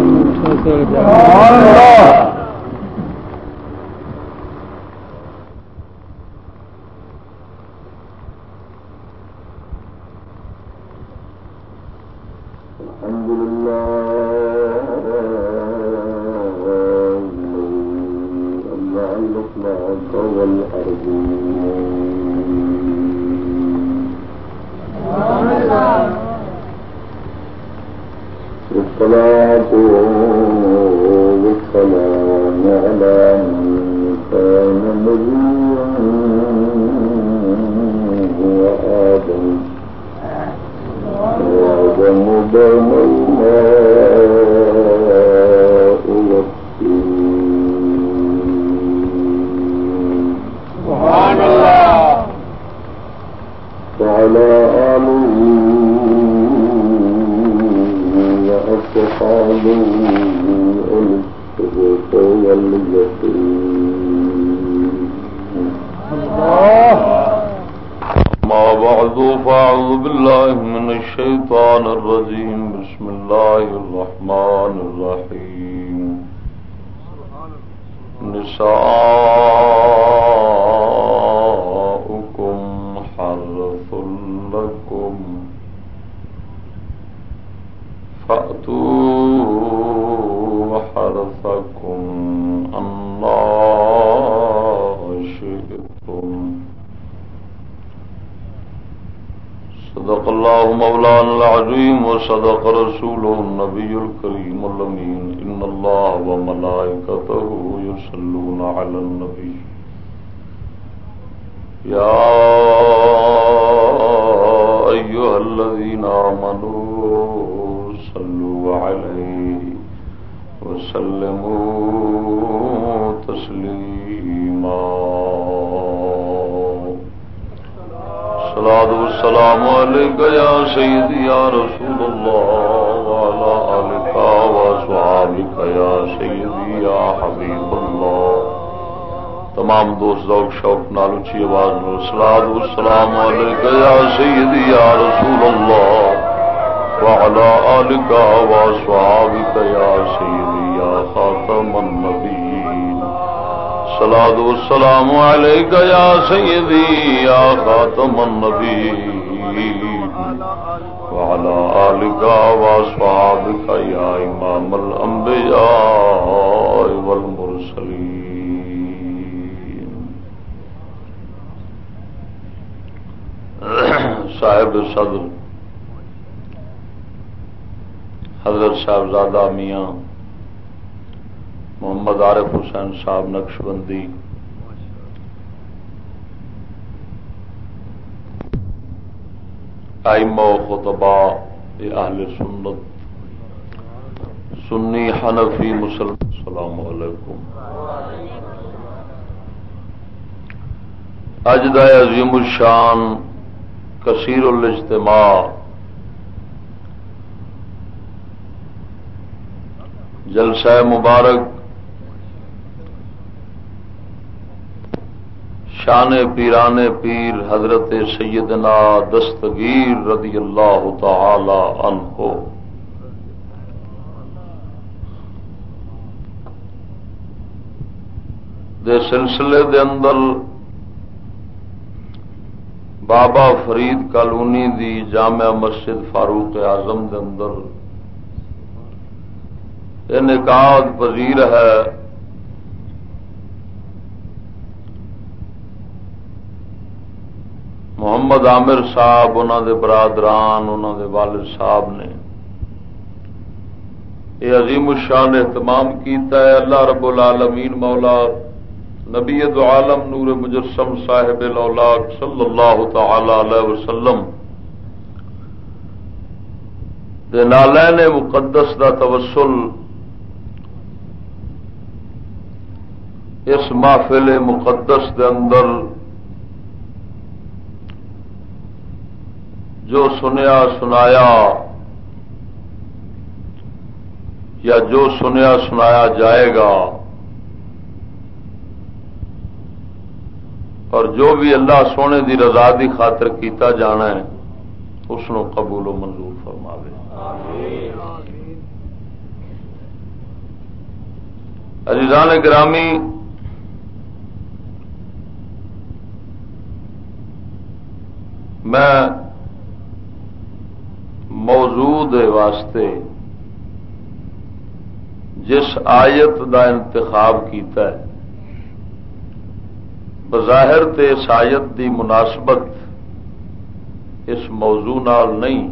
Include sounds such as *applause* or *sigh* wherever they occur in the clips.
اللہ لي يا رسول الله وعلى آلك وصحابك يا سيدي يا خاتم النبيين. صلاة والسلام عليك يا سيدي يا خاتم النبيين. وعلى آلك وصحابك يا إمام الأنبياء والمرسلين. صاحب صدر حضرت صاحبزادہ میاں محمد عارف حسین صاحب نقش بندی آئمہ و خطبا اہل سنت. سنی حنفی مسلم، السلام علیکم. اجدہ عظیم الشان کثیر الاجتماع۔ جلسہ مبارک شان پیران پیر حضرت سیدنا دستگیر رضی اللہ تعالی عنہ۔ دے سلسلے دے اندر بابا فرید کالونی دی جامع مسجد فاروق اعظم دے اندر۔ نکاح پذیر ہے۔ محمد عامر صاحب انہوں دے برادران انہوں دے والد صاحب نے۔ یہ عظیم الشان اہتمام کیتا ہے۔ اللہ رب العالمین مولا نبی دو عالم نور مجسم صاحب صلی اللہ تعالی علیہ وسلم دے نالین مقدس دا توسل اس محفل مقدس دے اندر جو سنیا سنایا یا جو سنیا سنایا جائے گا اور جو بھی اللہ سونے دی رضا دی خاطر کیتا جانا ہے، اس قبول و منظور فرما عزیزان گرامی، میں موجود واسطے جس آیت دا انتخاب کیتا ہے بظاہر تے اس دی مناسبت اس موضوع نال نہیں،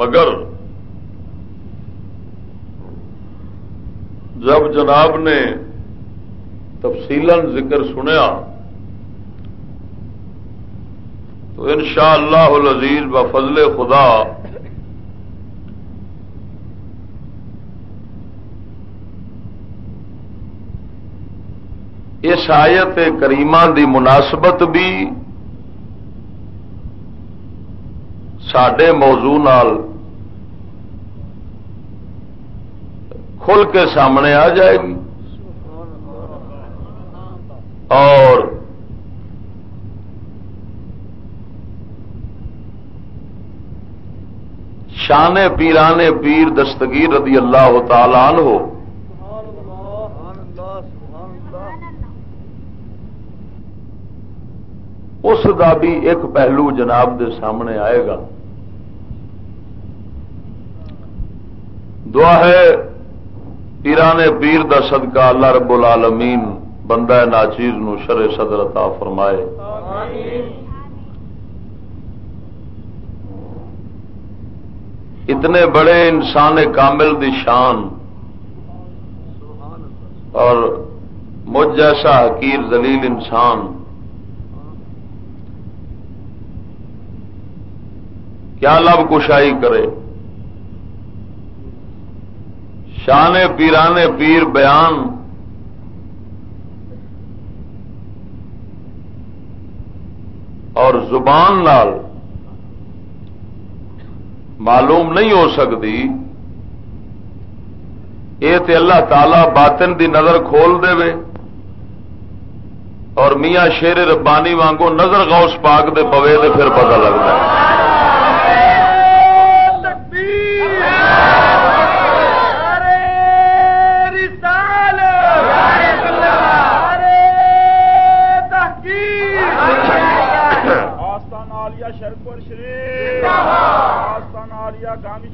مگر جب جناب نے تفصیل ذکر سنیا، تو ان شاء اللہ عزیز و فضل خدا اس آیت کریمہ دی مناسبت بھی سڈے موضوع نال کھل کے سامنے آ جائے گی۔ اور شان پیرانے پیر دستگیر رضی اللہ تعالی عنہ اس کا بھی ایک پہلو جناب دے سامنے آئے گا۔ دعا ہے پیرانے پیر دا صدقہ اللہ رب العالمین بندہ ناچیز نو شر صدر عطا فرمائے۔ اتنے بڑے انسان کامل دی شان۔ اور مجھ جیسا حقیر زلیل انسان کیا لب کشائی کرے؟ شان پیرانے پیر بیان اور زبان نال معلوم نہیں ہو سکتی، یہ تے اللہ تعالی باطن دی نظر کھول دے اور میاں شیر ربانی وانگو نظر غوث پاک دے پوے دے پھر پتہ لگتا ہے۔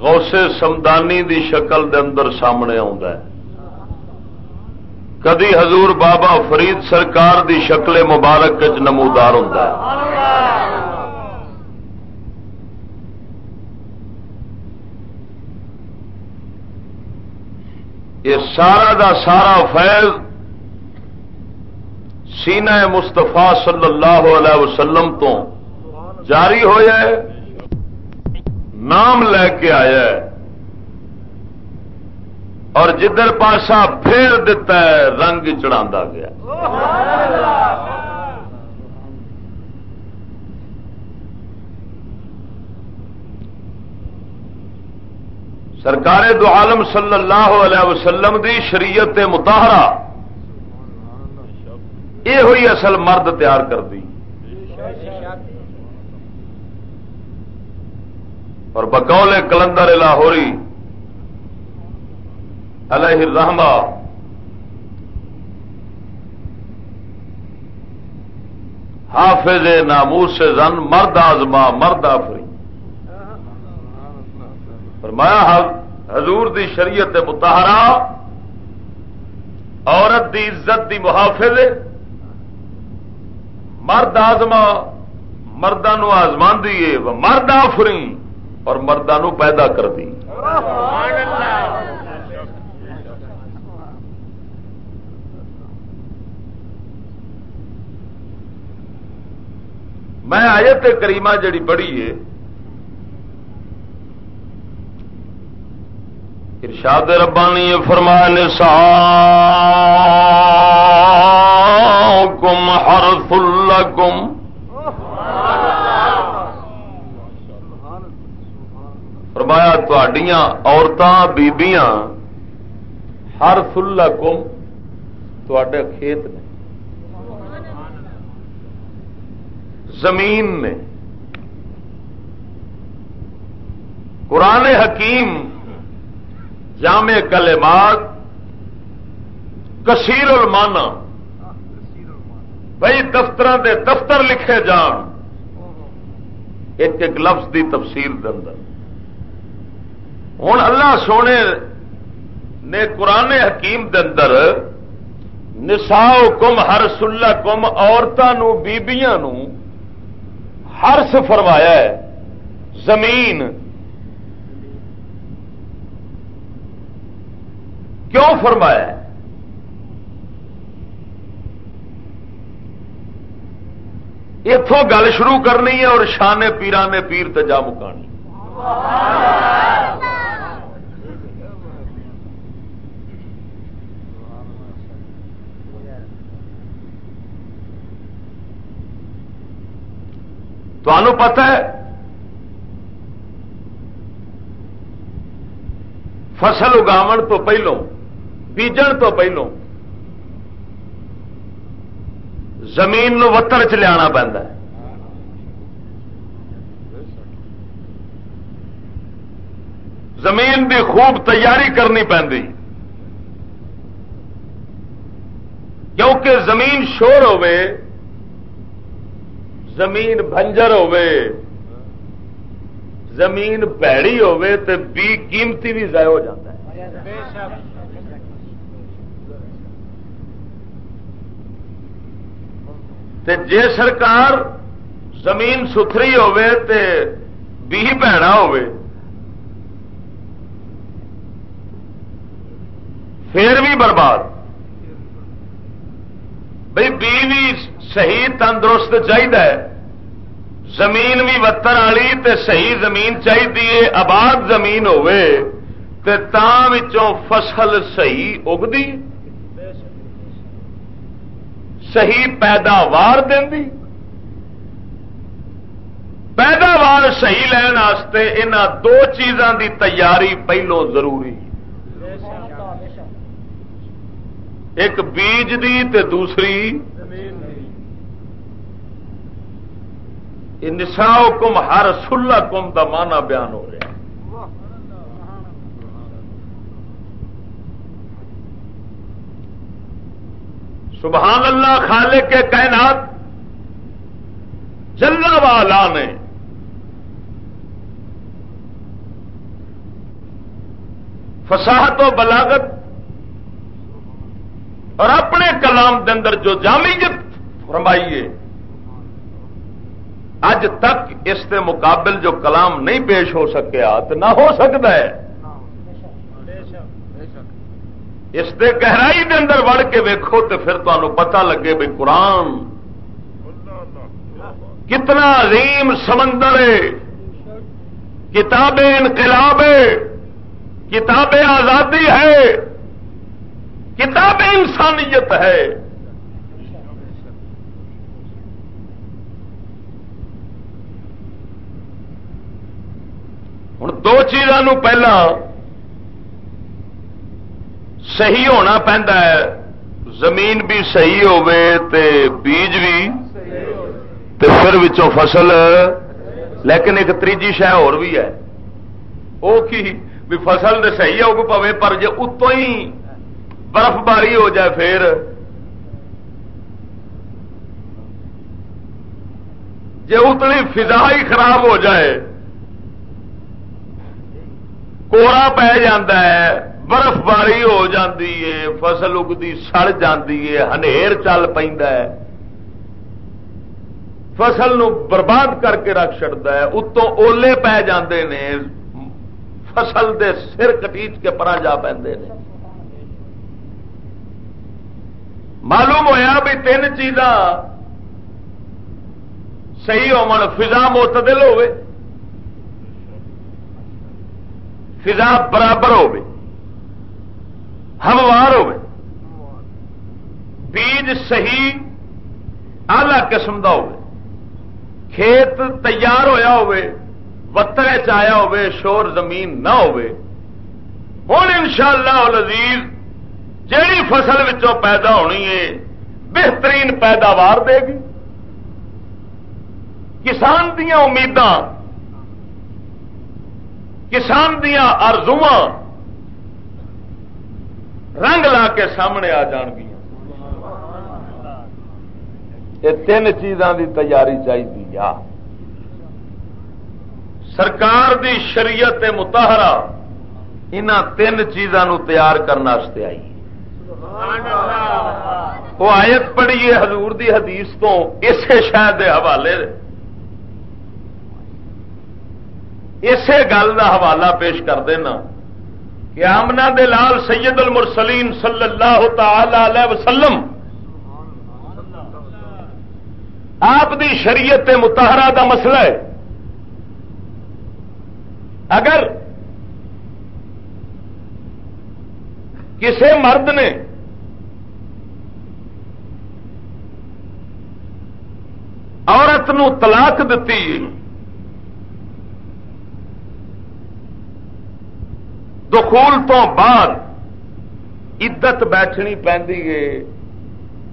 غوث سمدانی دی شکل دے اندر سامنے ہے۔ کدی حضور بابا فرید سرکار دی شکل مبارک چ نمودار ہوں یہ سارا دا سارا فیض سینہ مستفا صلی اللہ علیہ وسلم تو جاری ہوا ہے۔ نام لے کے آیا ہے۔ اور جدھر پاسا پھیر دیتا ہے، رنگ چڑھا گیا۔ سرکار دو عالم صلی اللہ علیہ وسلم دی شریعت متحرہ یہ ہوئی اصل مرد تیار کر دی۔ اور بقول کلندر لاہوری علیہ الرحمہ حافظ ناموس سے زن مرد آزما، مرد آفری۔ فرمایا حضور دی شریعت متحرہ عورت دی عزت دی محافظ، مرد آزما مردوں آزمان دیے مرد آفری۔ اور مردوں پیدا کر دی۔ میں آیت کریمہ جڑی بڑی ہے، ارشاد ربانی فرمان سا کم ہر فل گم فرمایا تڈیاں عورتاں، بیبیاں، ہر فل گم تے کھیت نے، زمین نے، قرآن حکیم، جامع کلمات، کثیر المانا بھائی دفتر دے دفتر لکھے جان، ایک ایک لفظ دی تفسیر دے اندر ہوں اللہ سونے نے قرآن حکیم دے اندر نساؤ کم ہر سلا کم عورتوں بیبیاں ہرس فرمایا ہے، زمین۔ کیوں فرمایا ہے؟ اتوں گل شروع کرنی ہے اور شانے پیرانے پیر تجا مکانی۔ پتا ہے؟ فصل اگاو تو پہلو بیجن تو پہلو زمین نو وتر چ لیا پہ زمین کی خوب تیاری کرنی پی کیونکہ زمین شور ہوے زمین بنجر ہوے زمین پیڑی ہوے تو بی قیمتی بھی ضائع ہو جاتا ہے۔ تے جے سرکار زمین ستھری ہوے تے بی پیڑا ہوے پھر بھی برباد بھائی بی بھی صحیح تندرست چاہیے زمین بھی وتر والی تے صحیح زمین چاہیے آباد زمین ہوے تے فصل صحیح اگتی صحیح پیداوار دی پیداوار صحیح لین ان دو چیزاں دی تیاری پہلو ضروری۔ ایک بیج دی تے دوسری نسا کم ہر سلا کم کا مانا بیان ہو رہا سبحان اللہ خالق کے کائنات جلنا والا نے فساحت و بلاغت اور اپنے کلام کے اندر جو جامعت فرمائیے اج تک اس کے مقابل جو کلام نہیں پیش ہو سکیا تو نہ ہو سکتا ہے۔ اس دے گہرائی دے اندر وڑ کے ویکو تو پھر تمہیں پتا لگے بھی قرآن کتنا عظیم سمندر ہے۔ کتاب انقلاب ہے کتاب آزادی ہے۔ کتاب انسانیت ہے ہوں دو چیزوں پہلا صحیح ہونا پہنتا ہے۔ زمین بھی صحیح ہوے تے بیج بھی تے پھر وچوں فصل۔ لیکن ایک تیجی شہ اور بھی ہے۔ وہ کی بھی فصل تو صحیح ہوگی پوے پر جی اتوں ہی برف باری ہو جائے پھر۔ جی اتنی فضا ہی خراب ہو جائے کوڑا پی ہے برف باری ہو جاتی ہے فصل اگتی سڑ جاتی ہے ہنیر چل پہ فصل نو برباد کر کے رکھ چڑتا ہے اتوں اولے پی جاندے نے فصل دے سر کٹیچ کے پرا جا پہ معلوم ہویا بھی تین چیزاں صحیح ہو فضا معتدل ہوئے فضا برابر ہو ہموار ہو بیج صحیح آلہ قسم کا ہو کھیت تیار ہویا ہوئے وتر چیا ہوئے شور زمین نہ ہوئے ہوں ان شاء اللہ جیڑی فصل وچوں پیدا ہونی ہے، بہترین پیداوار دے گی۔ کسان دیا امید کسان دیا آرزو رنگ لا کے سامنے آ جان گیا یہ تین چیزاں دی تیاری چاہیے سرکار دی شریعت متحرہ ان تین چیزوں تیار کرنے آئی۔ وہ آیت پڑھیے حضور دی حدیث تو اسے شاید دے حوالے۔ اسی گل کا حوالہ پیش کر دینا کہ آمنا دے لال سید المرسلین صلی اللہ تعالی علیہ وسلم آپ دی شریعت متحرہ دا مسئلہ ہے۔ اگر کسی مرد نے عورت نو طلاق دیتی دخول تو بعد عدت بیٹھنی پی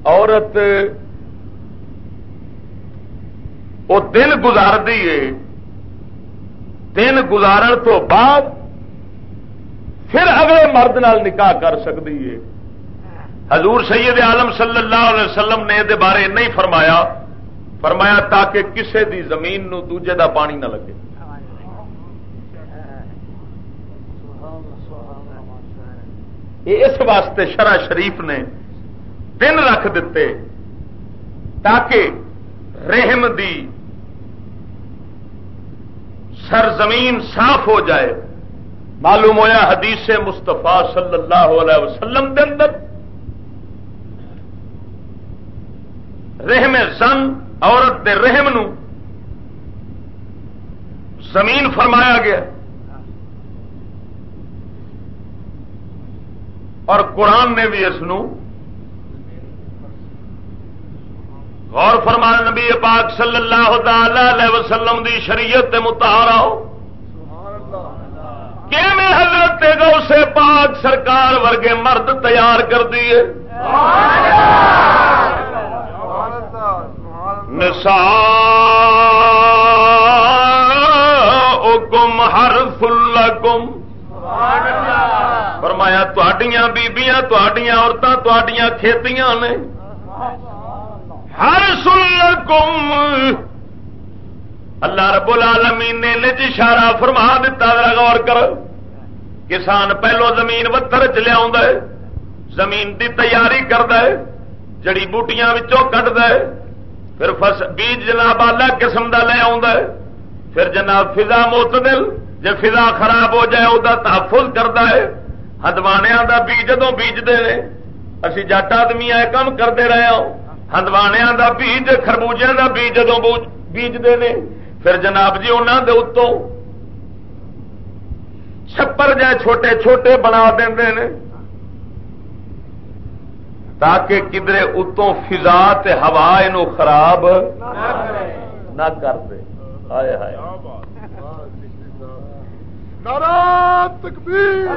عورت وہ دن گزار ہے۔ دن گزارن تو بعد پھر اگلے مرد نال نکاح کر سکتی ہے۔ حضور سید عالم صلی اللہ علیہ وسلم نے یہ بارے نہیں فرمایا۔ فرمایا تاکہ کسے دی زمین نو دوجے دا پانی نہ لگے۔ اس واسطے شرع شریف نے دن رکھ دیتے تاکہ رحم دی سرزمین صاف ہو جائے۔ معلوم ہوا حدیث مستفا صلی اللہ علیہ وسلم کے اندر رحم سن عورت دے رحم نو زمین فرمایا گیا۔ اور قرآن نے بھی اس غور فرمان نبی پاک صلی اللہ تعالی وسلم دی شریعت متحرا کہ میں حضرت گو سے پاک سرکار ورگے مرد تیار کر دیے نسا گم ہر فل گم فرمایا بیبیاں عورتیں کھیتیاں نے. ہر سن کم اللہ رب العالمین نے نج اشارہ فرما دیتا غور کر۔ کسان پہلو زمین وتر چ لیا زمین دی تیاری کرد جڑی بوٹیاں کٹ دے پھر بیج جناب الگ قسم کا لے آ پھر جناب فضا متدل جی فضا خراب ہو جائے وہ تحفظ کرتا ہے۔ ہندوانیا کا بیج جدو بیجتے ہیں اسی جٹ آدمی آئے کام کرتے رہے ہوں ہندوانیا کا بیج خربوجے کا بیج جدو بیجتے ہیں پھر جناب جی انہوں دے اتوں چھپر جائے چھوٹے چھوٹے بنا دیں تاکہ کدھر اتوں فضا ہوا یہ خراب نہ کر دے ہائے ہائے نارا تکبیر!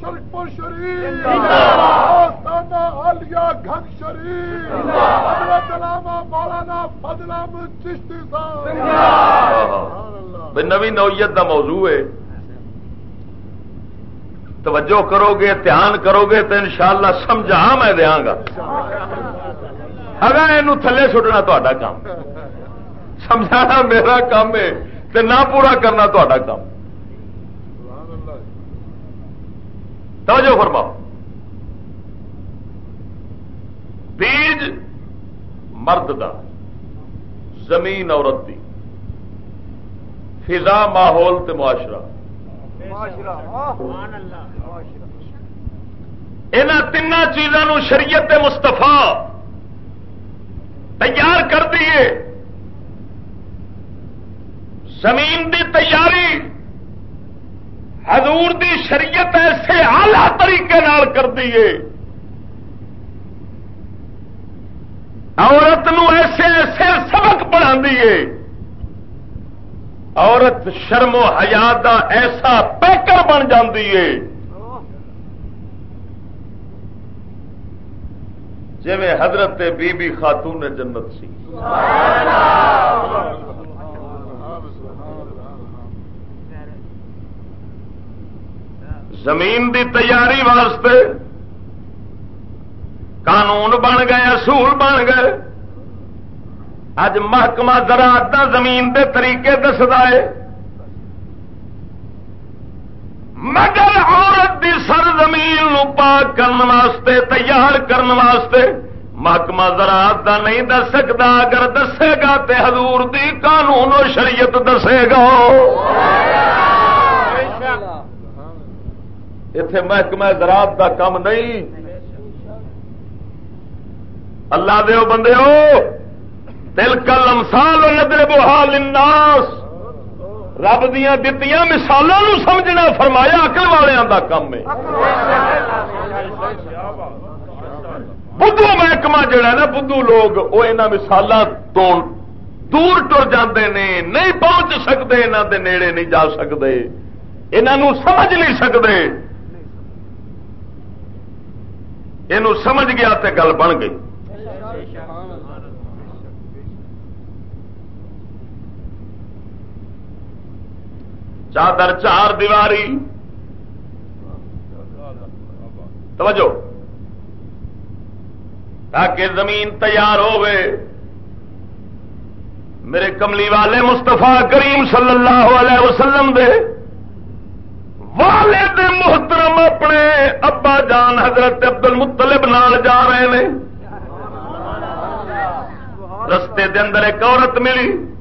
شرکپور شریف آلیا گھن شریف حضرت علامہ مولانا فضلام چشتی صاحب! نوی نوعیت کا موضوع ہے۔ توجہ کرو گے دھیان کرو گے تو انشاءاللہ سمجھا میں دیا گا۔ اگر یہ تھلے سٹنا تا کام۔ سمجھانا میرا کام ہے تو نہ پورا کرنا تا کام۔ توجہ فرماؤ۔ بیج مرد دا، زمین عورت دی۔ فضا، ماحول تے معاشرہ۔ یہاں تین چیزوں شریعت مستفا تیار کر دیے زمین دی تیاری حضور دی شریعت ایسے آلہ طریقے نال کر دیے عورت نو ایسے ایسے سبق پڑھا دیے عورت شرم و حیات دا ایسا پیکر بن جاتی ہے۔ جی حضرت بی بی خاتون جنت سی۔ زمین دی تیاری واسطے قانون بن گئے، اصول بن گئے۔ اج محکمہ زراعت زمین دے طریقے دستا ہے۔ مگر عورت دی سر زمین پاک کرنے واسطے، تیار کرنے واسطے محکمہ زراعت دا نہیں دس سکتا اگر دسے گا تے حضور دی قانون و شریعت دسے گا۔ اتے محکمہ زراعت دا کام نہیں۔ اللہ دے بندے ہو دل کل امسال ندر بحال الناس رب دیا دتیاں مثالوں سمجھنا فرمایا اکل والوں کا کام ہے۔ بدھو محکمہ جڑا نا، بدھو لوگ وہ یہاں مثال تو دور ٹر جاندے نے، نہیں پہنچ سکتے یہاں دے نیڑے نہیں جا سکتے انہوں سمجھ نہیں سکتے یہ سمجھ گیا تے گل بن گئی۔ چادر چار دیواری۔ توجہ۔ تاکہ زمین تیار ہوئے میرے کملی والے مستفا کریم صلی اللہ علیہ وسلم دے۔ والد محترم اپنے ابا جان حضرت ابد المطلب نال جا رہے ہیں رستے دے اندر ایک عورت ملی۔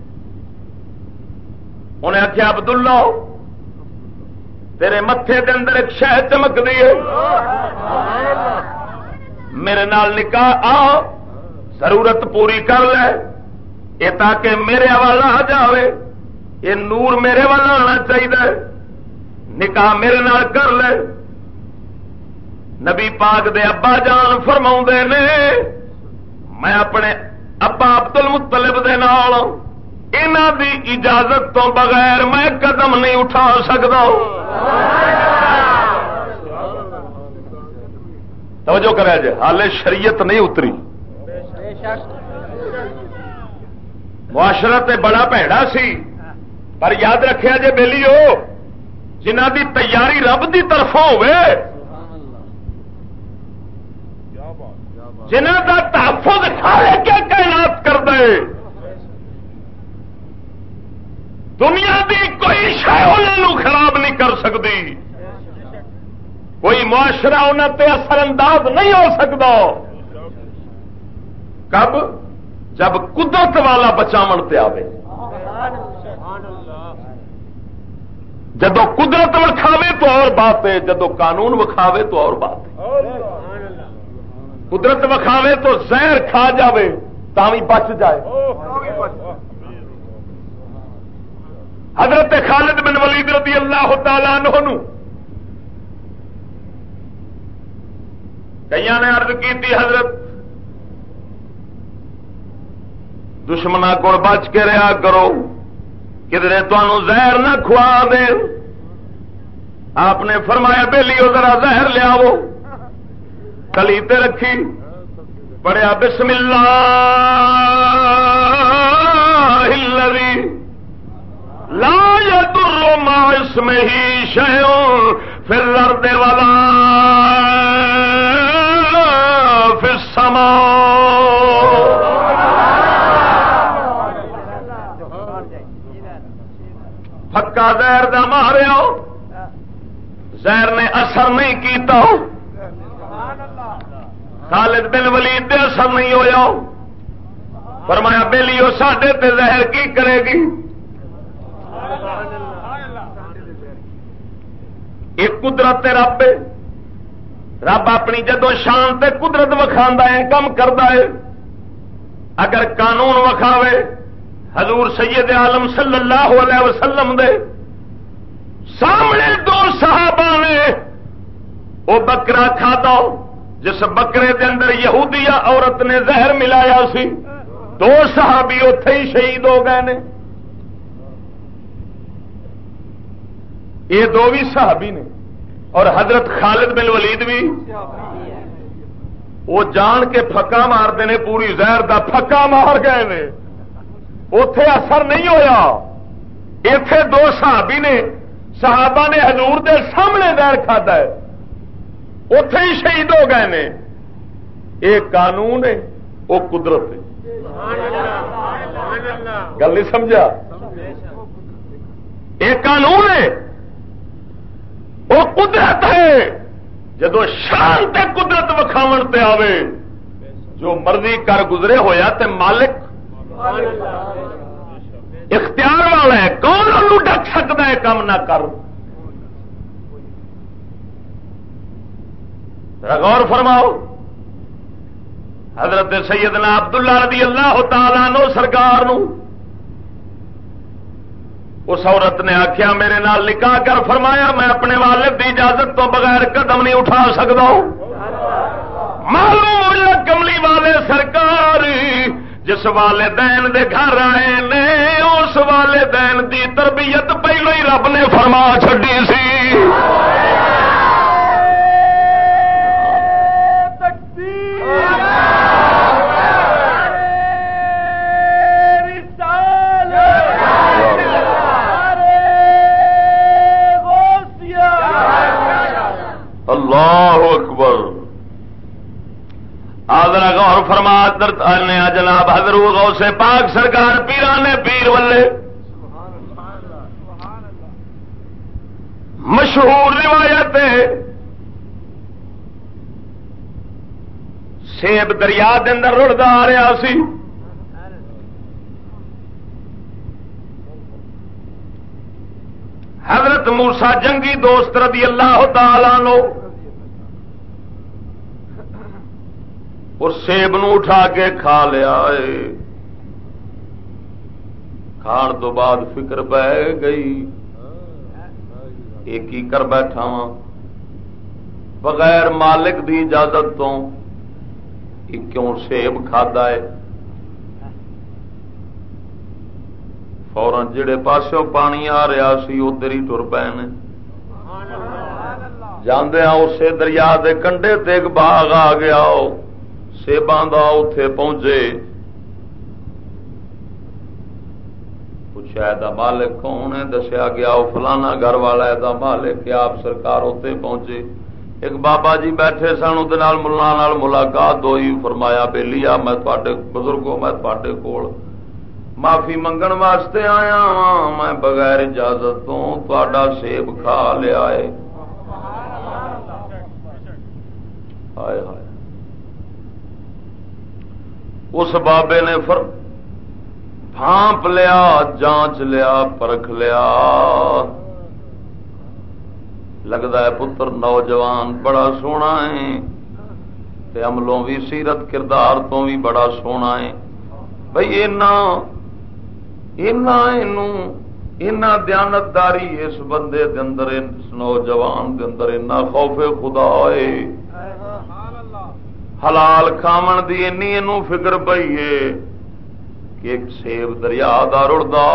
انہیں آخیا ابد اللہ تیرے متے دے اندر ایک شہ چمک دی میرے نال نکاح آ ضرورت پوری کر لے۔ یہ تاکہ میرے والا آ جائے یہ نور میرے والا آنا چاہیے نکاح میرے نال کر لے۔ نبی پاک دے ابا جان فرما نے، میں اپنے ابا ابدل مطلب دے نال دی اجازت تو بغیر میں قدم نہیں اٹھا سکتا توجہ کرا جائے جی، ہال شریعت نہیں اتری۔ معاشرت بڑا پیڑا سی۔ پر یاد رکھا جی بہلی ہو جنہ دی تیاری رب دی طرف ہوئے۔ جنہ کا تحفظ سارے کیا کائنات کر دے۔ دنیا دی کوئی شہ خراب نہیں کر سکتی کوئی معاشرہ انہوں تے اثر انداز نہیں ہو سکتا کب؟ جب قدرت والا بچاو تے آئے جدو قدرت وکھاوے تو اور بات ہے، جدو قانون وکھاوے تو اور بات ہے۔ قدرت وکھاوے تو زہر کھا جاوے تھی بچ جائے۔ حضرت خالد بن ولید رضی اللہ تعالیٰ عنہ کئی نے ارد کی حضرت دشمنا کو بچ کے رہا کرو کدھر تمہوں زہر نہ کھوا دے۔ آپ نے فرمایا بہلی وہ ذرا زہر لیا کلی تے رکھی پڑیا بسم اللہ لا يضر ما اسمه شيء في الارض ولا في السماء. پکا زہر دا ماریا زہر نے اثر نہیں کیتا. خالد بن ولید دے اثر نہیں ہویا. فرمایا بےلیو ساڈے تے زہر کی کرے گی؟ ایک قدرت رب رب اپنی جدو شان تے قدرت وکھا ہے، کم کرتا ہے۔ اگر قانون وکھاوے، حضور سید عالم صلی اللہ علیہ وسلم دے سامنے دو صحابہ نے، وہ بکرا کھا دو جس بکرے دے اندر یہودیا عورت نے زہر ملایا سی، دو صحابی اتے ہی شہید ہو گئے نے۔ یہ دو بھی صحابی نے اور حضرت خالد بن ولید بھی وہ جان کے پکا مارتے ہیں پوری زہر دا پکا مار گئے نے۔ اتے اثر نہیں ہویا۔ اتے دو صحابی نے صحابہ نے حضور دے سامنے زہر کھدا ہے۔ اتے ہی شہید ہو گئے نے۔ یہ قانون ہے وہ قدرت ہے۔ گل نہیں سمجھا؟ یہ قانون ہے۔ وہ قدرت ہے۔ جدو شان تے قدرت وکھاو تے آوے، جو مرضی کر گزرے ہویا تے مالک۔ اختیار والا ہے، کون ڈک سکتا ہے کام نہ کر؟ غور فرماؤ۔ حضرت سیدنا عبداللہ رضی اللہ تعالی نو سرکار نو اس عورت نے آخیا میرے نال نکاح کر، فرمایا، میں اپنے والد کی اجازت تو بغیر قدم نہیں اٹھا سکتا معلوم کملی والے سرکار، جس والدین دے گھر آئے نے، اس والدین دی تربیت پہلو ہی رب نے فرما چڈی سی۔ آدر غور فرما جناب حضر غوث سے پاک سرکار پیرانے پیر ولے مشہور روایت سیب دریا کے اندر رڑتا آ رہا سی۔ حضرت موسا جنگی دوست رضی اللہ تعالی نو اور سیب نو اٹھا کے کھا لیا کھان تو بعد فکر پہ گئی۔ ایک ہی کر بیٹھا وا بغیر مالک دی اجازت تو کیوں سیب کھدا ہے؟ فورن جڑے پاسوں پانی آ رہا سی ادھر ہی تر پے جانے ہاں، اسے دریا دے کنڈے تے ایک باغ آ گیا۔ سیباں اتے پہنچے پوچھا مالک کون ہے دسیا گیا وہ فلانا گھر والا ہے مالک آپ سرکار اتنے پہنچے ایک بابا جی بیٹھے سن وہ ملا ملاقات ہوئی فرمایا بے لیا میں بزرگوں میں کول معافی منگن واسطے آیا میں بغیر اجازت تو تا سیب کھا لیا ہے اس بابے نے فر پھانپ لیا، جانچ لیا، پرکھ لیا۔ لگتا ہے پتر نوجوان بڑا سونا ہے عملوں بھی سیرت کردار تو بھی بڑا سونا ہے۔ بھائی اینا دیانتداری اس بندے دے اندر، اس نوجوان دے اندر خوف خدا ہے۔ حلال کھاون دی اینی اینو فکر پئی ہے کہ ایک سیب دریا دا رڑدا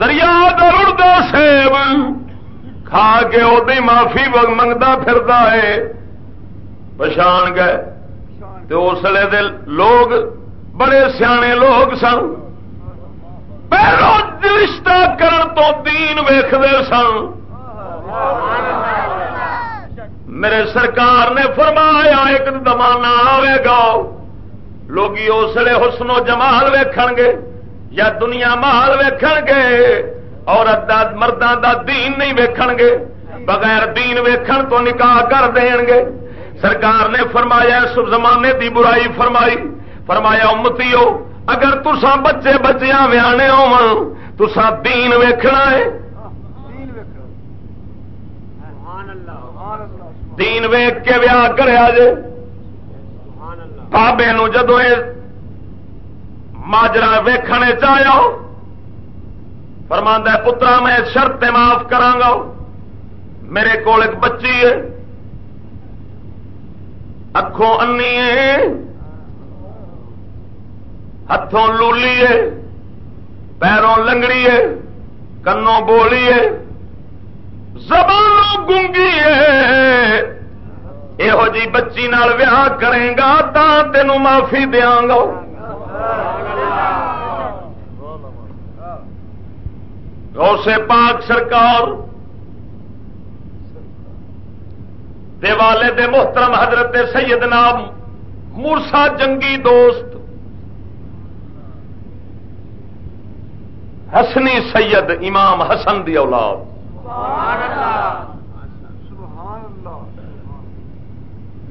دریا دا رڑدا سیب کھا کے ادی معافی منگتا پھردا ہے۔ پچھان گئے۔ تو اسلے دے لوگ بڑے سیانے لوگ سن۔ پہلو رشتہ کرن تو دین ویختے سن۔ میرے سرکار نے فرمایا ایک زمانہ آئے گا لوگ اسلے حسن و جمال ویکھ گے یا دنیا مال ویکھ گے اور مردوں دا دین نہیں ویکھ گے، بغیر دین ویکھن تو نکاح کر دین گے۔ سرکار نے فرمایا اس زمانے دی برائی فرمائی، فرمایا امتی ہو اگر تسا بچے بچیاں ویانے ہوا دین ویکھنا ہے دین ویک کے ویاہ جے بابے جدو ماجرا ویخنے چاہو فرماندہ پترا میں شرط معاف کرا میرے کو ایک بچی ہے۔ اکھوں انی ہے۔ ہاتھوں لولی ہے۔ پیروں لنگڑی ہے۔ کنوں بولی ہے۔ زبانوں گنگی ہے۔ یہو جی بچی نال ویاہ کرے گا تا تینوں معافی دیا گا۔ اسے پاک سرکار دیوالے دے محترم حضرت سیدنا مورسا جنگی دوست، حسنی سید امام حسن دی اولاد۔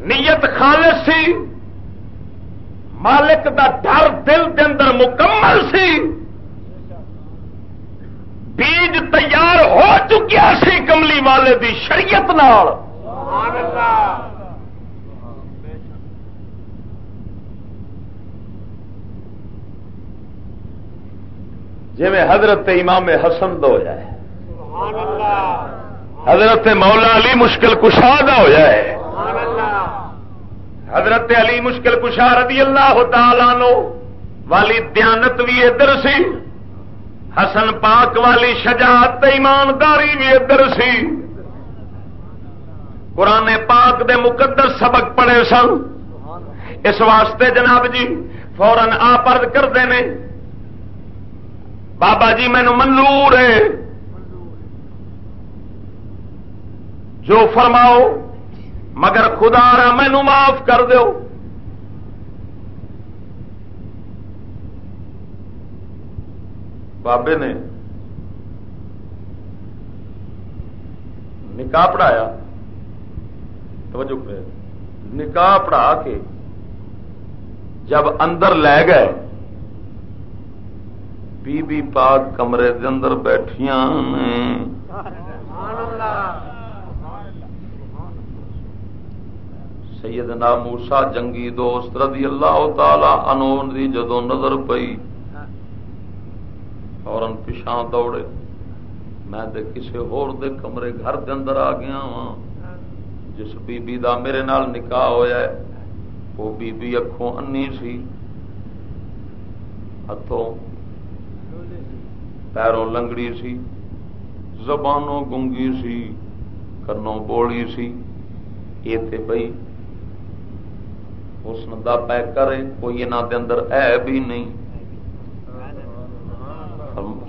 نیت خالص سی۔ مالک دا ڈر دل کے اندر مکمل سی۔ بیج تیار ہو چکیا سی کملی والے دی شریعت نال۔ جی حضرت امام حسن ہو جائے حضرت مولا علی مشکل کشاد ہو جائے حضرت علی مشکل کشا رضی اللہ تعالی نو والی دیانت بھی ادھر سی۔ حسن پاک والی شجاعت ایمانداری بھی ادھر سی۔ قرآن پاک دے مقدس سبق پڑے سن۔ اس واسطے جناب جی فورن آپرد کرتے ہیں بابا جی مینو منظور ہے۔ جو فرماؤ، مگر خدا را مینو معاف کر دو بابے نے نکاح پڑھایا۔ توجہ نکاح پڑھا کے جب اندر لے گئے، بی بی پاک کمرے دے اندر بیٹھیاں سیدنا موسا جنگی دوست رضی اللہ تعالی انون دی جدو نظر پئی۔ فورن پچھا دوڑے۔ میں دے کسے ہور دے کمرے گھر دے اندر آ گیا ہاں۔ جس بی بی دا میرے نال نکاح ہویا ہے، وہ بی بی اکھوں انی سی۔ ہاتھوں پیروں لنگڑی سی، زبانوں گنگی سی، کنوں بوڑی سی۔ یہ تھے بھائی حسن دا پہ کرے، کوئی یہاں دے اندر اے بھی نہیں۔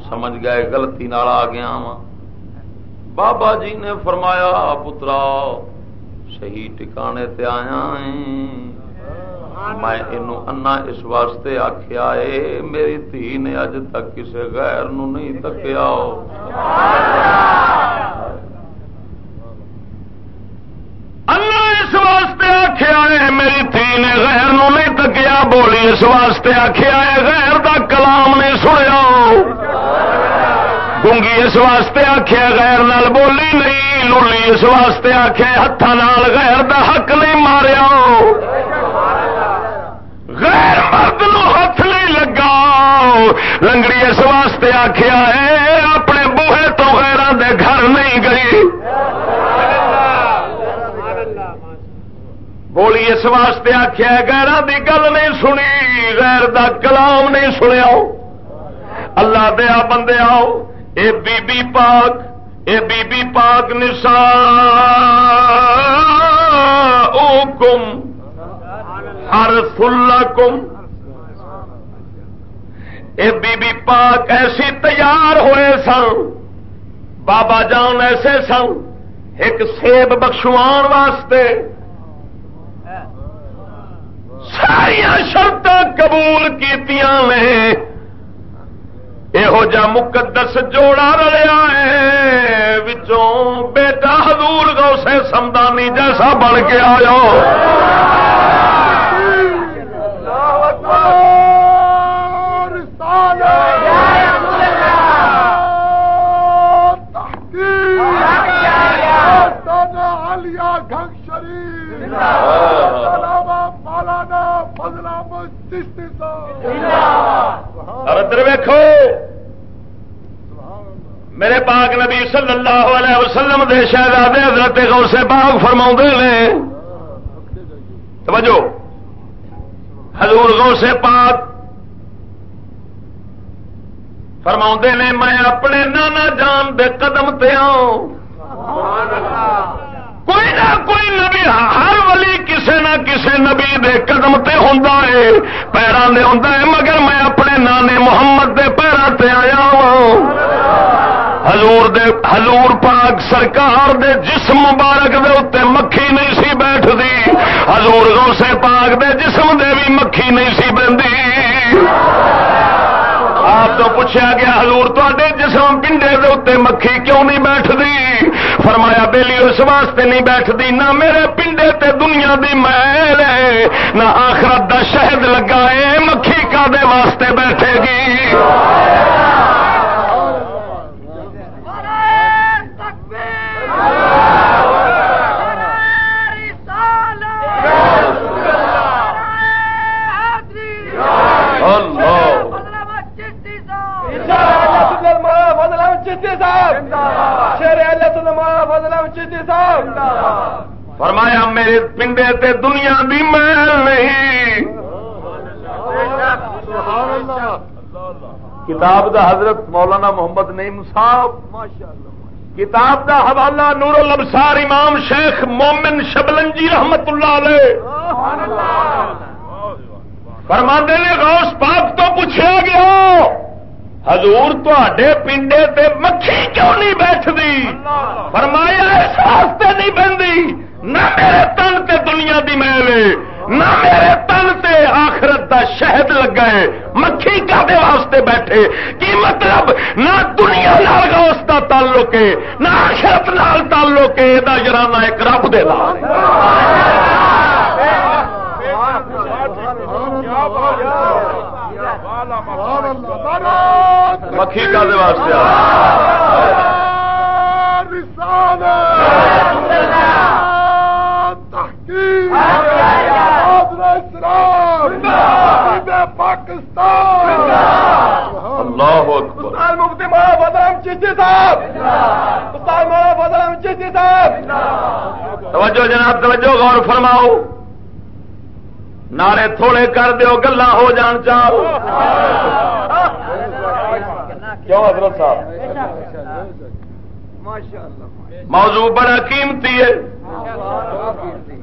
سمجھ گئے گلتی نال آ گیا وا بابا جی نے فرمایا، پترا، صحیح ٹکانے تے آیا ہاں۔ میں انا اس واسطے آخیا ہے، میری دھی نے اج تک کسی غیر نو نہیں تکیا اس واسطے آخیا ہے میری تھی نے غیر نو نہیں تکیا بولی اس واسطے آخیا ہے غیر دا کلام نے سنیا گونگی اس واسطے آخیا غیر نال بولی نہیں لولی اس واسطے آخیا ہاتھ غیر دا حق نہیں ماریا غیر مرد نو ہاتھ نہیں لگا لنگڑی اس واسطے آخیا ہے اپنے بوہے تو غیران دے گھر نہیں گئی بولی اس واسطے آخیا گیر کی گل نہیں سنی غیر دا کلام نہیں سنیا اللہ دیا بندے آؤ اے بی بی پاک اے بی بی پاک نسا کم ہر فل کم اے بی بی پاک ایسی تیار ہوئے سن بابا جان ایسے سن ایک سیب بخشوان واسطے ساریا شرط قبول کی یہو جا مقدس جوڑا رلیا ہے وچوں بیٹا حضور گوسے سمدانی جیسا بن کے آیا مولانا اور ادھر ویکو میرے پاک نبی صلی اللہ علیہ وسلم دے شہزادے حضرت غوث سے باغ فرما نے، توجہ! حضور غوث سے پاک فرما نے، میں اپنے نانا جان دے قدم تے آؤں۔ کوئی نہ کوئی نبی، ہر ولی کسے نہ کسے نبی دے قدم تے ہوندا ہوں پیروں دے ہوندا ہوں مگر میں اپنے نانے محمد دے پیروں تے آیا ہوں حضور دے، حضور پاک سرکار دے جسم مبارک دے اتنے مکھی نہیں سی بیٹھ دی حضور غوث پاک دے جسم دے بھی مکھی نہیں سی بندی آپ تو پوچھا گیا، حضور تے جسم پنڈے دے اتنے مکھی کیوں نہیں بیٹھ دی فرمایا، بیلی اس واسطے نہیں بیٹھتی، نہ میرے پنڈے تے دنیا دی محل ہے، نہ آخرت دا شہد لگا ہے، مکھی کا دے واسطے بیٹھے گی؟ فرمایا میرے پنڈے تے دنیا دی محل نہیں۔ کتاب دا حضرت مولانا محمد نعیم صاحب کتاب دا حوالہ نور الابصار امام شیخ مومن شبلنجی رحمت اللہ علیہ۔ فرما نے غوث پاک تو پوچھا گیا حضور تے پنڈے تے مکھی کیوں نہیں بیٹھتی فرمایا اس واسطے نہیں بہتی نہ میرے تن تے دنیا دی محل نہ میرے تن تے آخرت دا شہد لگا ہے۔ مکھی کا دے واسطے بیٹھے؟ کی مطلب؟ نہ دنیا لال گا اس کا تعلق ہے نہ آخرت لال تعلق ہے یہ جرانا ایک رب دے لال مکھی کا واسطے اللہ استاد مفتی مولا بدرم چیتی صاحب۔ استاد مولا بدرم چیتی صاحب۔ توجہ جناب توجہ غور فرماؤ۔ نعرے تھوڑے کر دیو گلا ہو جان چاہو۔ کیوں حضرت صاحب؟ موضوع بڑا قیمتی ہے۔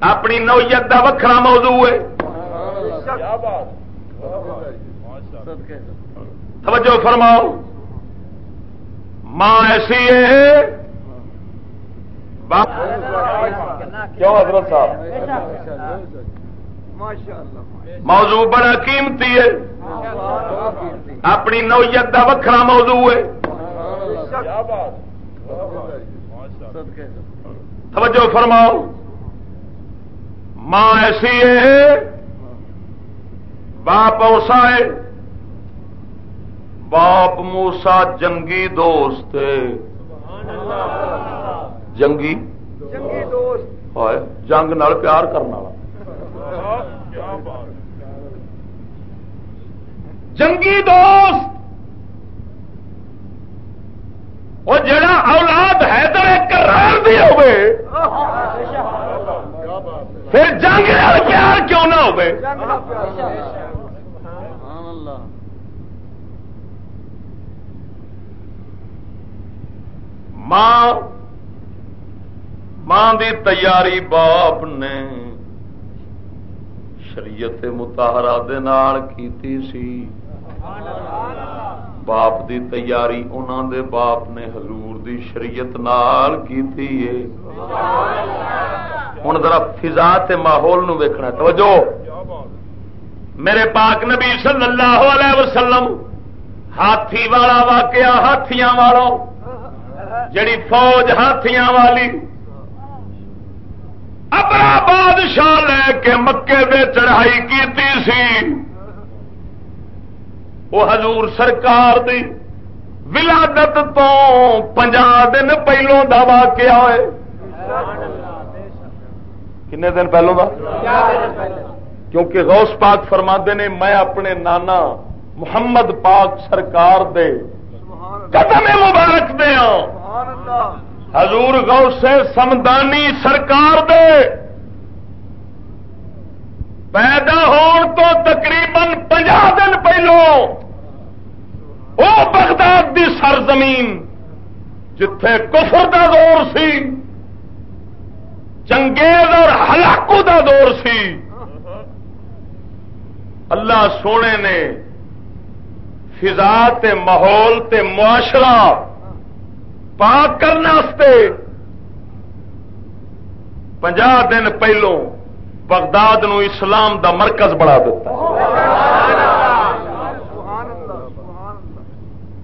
اپنی نوعیت کا وکرا موضوع ہے۔ توجہ فرماؤ۔ ماں ایسی ہے۔ کیوں حضرت صاحب؟ موضوع بڑا قیمتی ہے۔ اپنی نوعیت کا وکرا موضوع ہے۔ توجہ فرماؤ۔ ماں ایسی ہے باپ اوسا ہے۔ باپ موسا جنگی دوست جنگی؟ جنگی دوست۔ جنگ نال پیار کرنے والا۔ جنگی دوست! وہ جڑا اولاد حیدر کرار بھی ہوئے۔ پھر جنگ پیار کیوں نہ ہو ماں ماں دی تیاری باپ نے شریعت متحرا سی باپ دی تیاری انہوں دے باپ نے حضور دی شریعت نال ہوں ذرا فضا تے ماحول نو ویکھنا توجہ میرے پاک نبی صلی اللہ علیہ وسلم ہاتھی والا واقعہ ہاتھیاں والا جڑی فوج ہاتھیاں والی بادشاہ لے کے مکے دے چڑھائی کی سی۔ وہ حضور سرکار دی ولادت تو پنجا دن پہلوں کا واقعہ ہوئے کنے دن پہلوں کا کیونکہ غوث پاک فرما نے، میں اپنے نانا محمد پاک سرکار دے قدم مبارک دیا ہاں۔ حضور غوث سمدانی سرکار دے۔ پیدا ہون تو تقریباً پنجا دن پہلو وہ بغداد دی سرزمین جتھے کفر دا دور سی، چنگیز اور ہلاکو دا دور سی۔ اللہ سونے نے فضا تے ماحول تے معاشرہ پاک کرنے پنجا دن پہلوں بغداد نو اسلام دا مرکز بڑا دیتا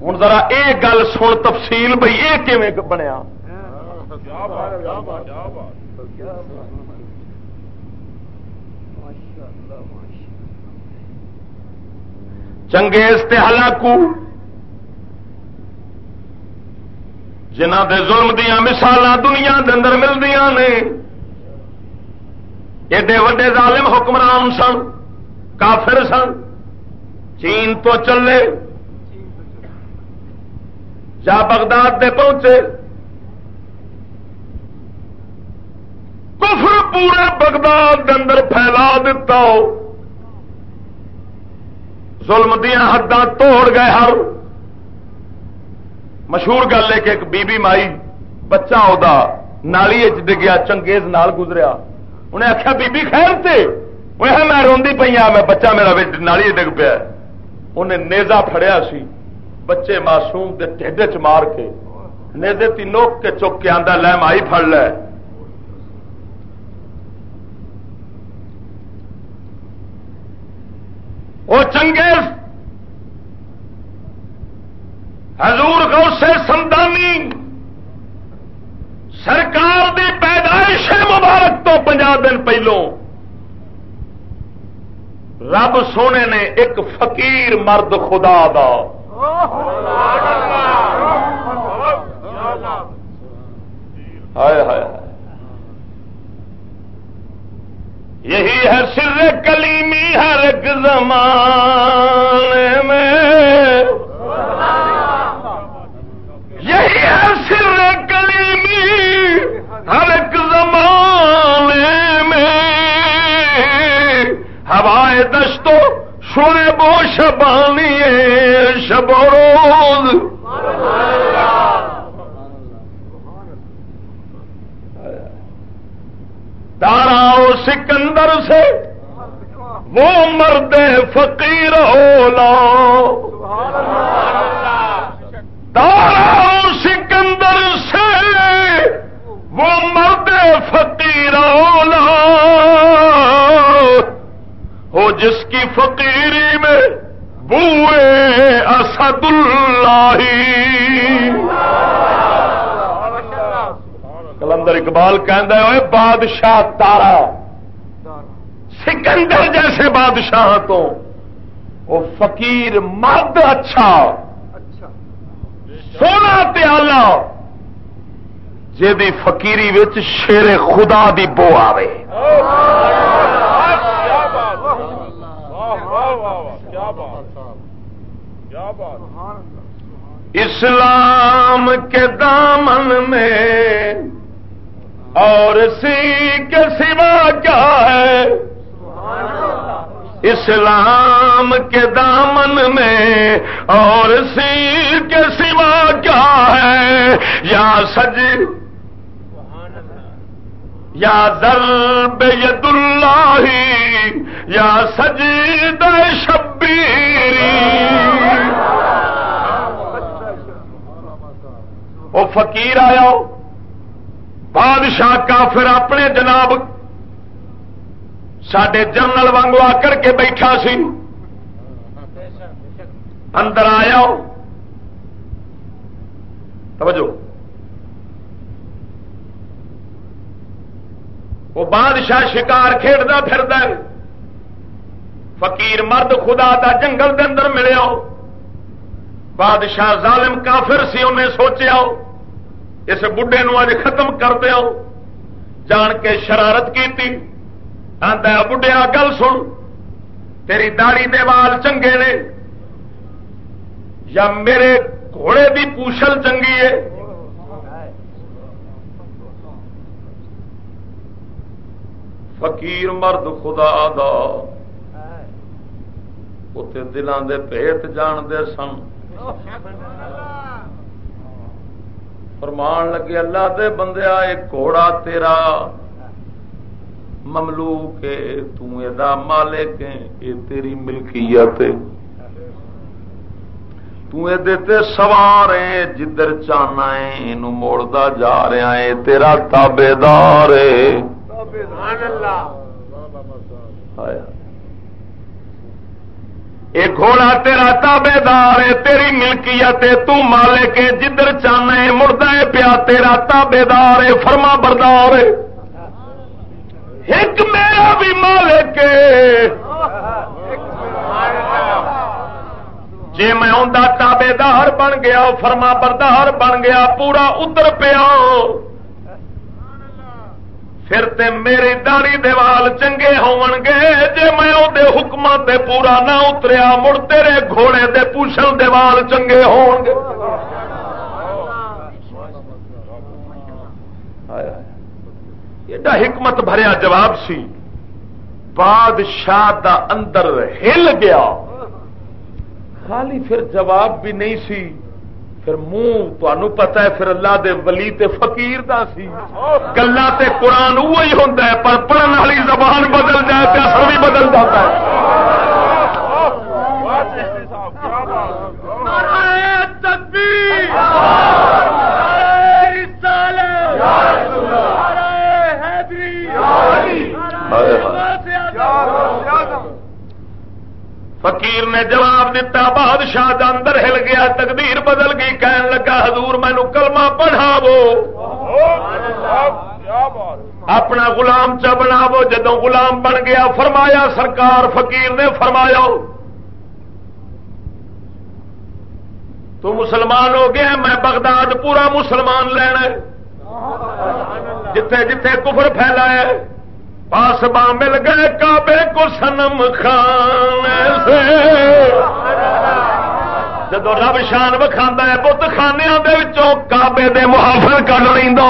ہوں ذرا یہ گل سن تفصیل بھائی یہ بنیا؟ چنگیز تے ہلاکو جنہ دے ظلم دیا مثال دنیا دے اندر ملدی نے ایڈے وڈے ظالم حکمران سن، کافر سن، چین تو چلے، جا بغداد دے پہنچے۔ کفر پورے بغداد دے اندر پھیلا دیتا ہو ظلم دیا حداں توڑ گئے ہر۔ مشہور گل ہے کہ ایک بی بی مائی، بچہ ادا نالی ڈگیا، چنگیز نال گزریا۔ انہیں آخیا بی بی خیر تھے ہاں میں روی پی ہاں میں بچہ میرا نالی ڈگ پیا انہیں نیزا فڑیا سی، بچے معصوم دے ٹھڈے چ مار کے۔ نیزے تی نوک کے چک کے آدھا لے مائی فڑ لے۔ وہ چنگیز، حضور غوث سمدانی۔ سرکار دی پیدائش مبارک تو پنجا دن پہلو رب سونے نے ایک فقیر مرد خدا دا۔ ہائے ہائے۔ یہی ہے سر کلیمی ہر ایک زمانے میں۔ ہوائے دشتو سونے بو شبانی شبو روز تارا سکندر سے، وہ مرد فقیر اولا۔ تارا سکندر سے، وہ مرد فقیر اولا۔ ہو جس کی فقیری میں بوئے اسد اللہ کلندر اقبال کہ بادشاہ تارا۔ سکندر جیسے بادشاہ تو۔ وہ فقیر مرد اچھا۔ سونا پیالہ جی فقیری وچ شیر خدا دی بو آوے۔ اسلام کے دامن میں اور سی کے سوا کیا ہے؟ اسلام کے دامن میں اور سی کے سوا کیا ہے؟ یا سج یا ضرب ید اللہ، یا سج شبیری۔ وہ فقیر آیا، بادشاہ کافر اپنے جناب سڈے جنرل وانگو آ کر کے بیٹھا سی۔ اندر آیا، توجہ۔ وہ بادشاہ شکار کھیڈتا پھر فقیر مرد خدا دا جنگل دے اندر ملیا۔ بادشاہ ظالم کافر سی انہیں سوچیا۔ اس بڑھے نو اج ختم کر دیا۔ جان کے شرارت کی بڑھیا گل سن۔ تیری داڑی دے وال چنگے نے۔ یا میرے گھوڑے دی پوشل چنگی ہے۔ فقیر مرد خدا دا اتنے دلان دے پیت جانتے سن۔ فرمان لگے اللہ دے بندے ایک گھوڑا تیرا۔ مملو کے تالک یہ تیری ملکیت تے سوار ہے جدھر چاہنا ہے یہ موڑتا جا رہا ہے، تیرا تابے دار ہے۔ گھوڑا تیرا تابے دار ہے تیری ملکیت تالک جدھر چاہنا ہے مڑتا ہے پیا تیرا تابے دار ہے فرما بردار ہے ایک میرا بھی مالک جی میں اندر تابے دار بن گیا، فرما بردار بن گیا، پورا ادھر پیا۔ پھر تے میری داڑی دیوال چنگے ہون گے جے میں اندر حکم تے پورا نہ اتریا مڑ تیرے گھوڑے دے پوچھل دیوال چنگے ہون گے ایڈا حکمت بھریا جواب سی بادشاہ دا اندر ہل گیا خالی پھر جواب بھی نہیں سی پھر منہ تمہوں پتا ہے پھر اللہ دے ولی تے فقیر دا سی۔ گلا تے قرآن وہی ہے پر پڑھن والی زبان بدل جائے تو اثر بھی بدل جاتا ہے۔ فقیر نے جواب دیتا، بادشاہ دا اندر ہل گیا، تقدیر بدل گئی، کہن لگا، حضور مینو کلمہ پڑھاو اپنا غلام چ بناو جدو غلام بن گیا، فرمایا، سرکار فقیر نے فرمایا، تو مسلمان ہو گیا، میں بغداد پورا مسلمان لینا جتھے جتھے کفر پھیلایا پاسبا مل گئے کعبے کو سنم خان سے جدو رب شان وکھا ہے، بت خانیا کعبے دے محافر کر لینا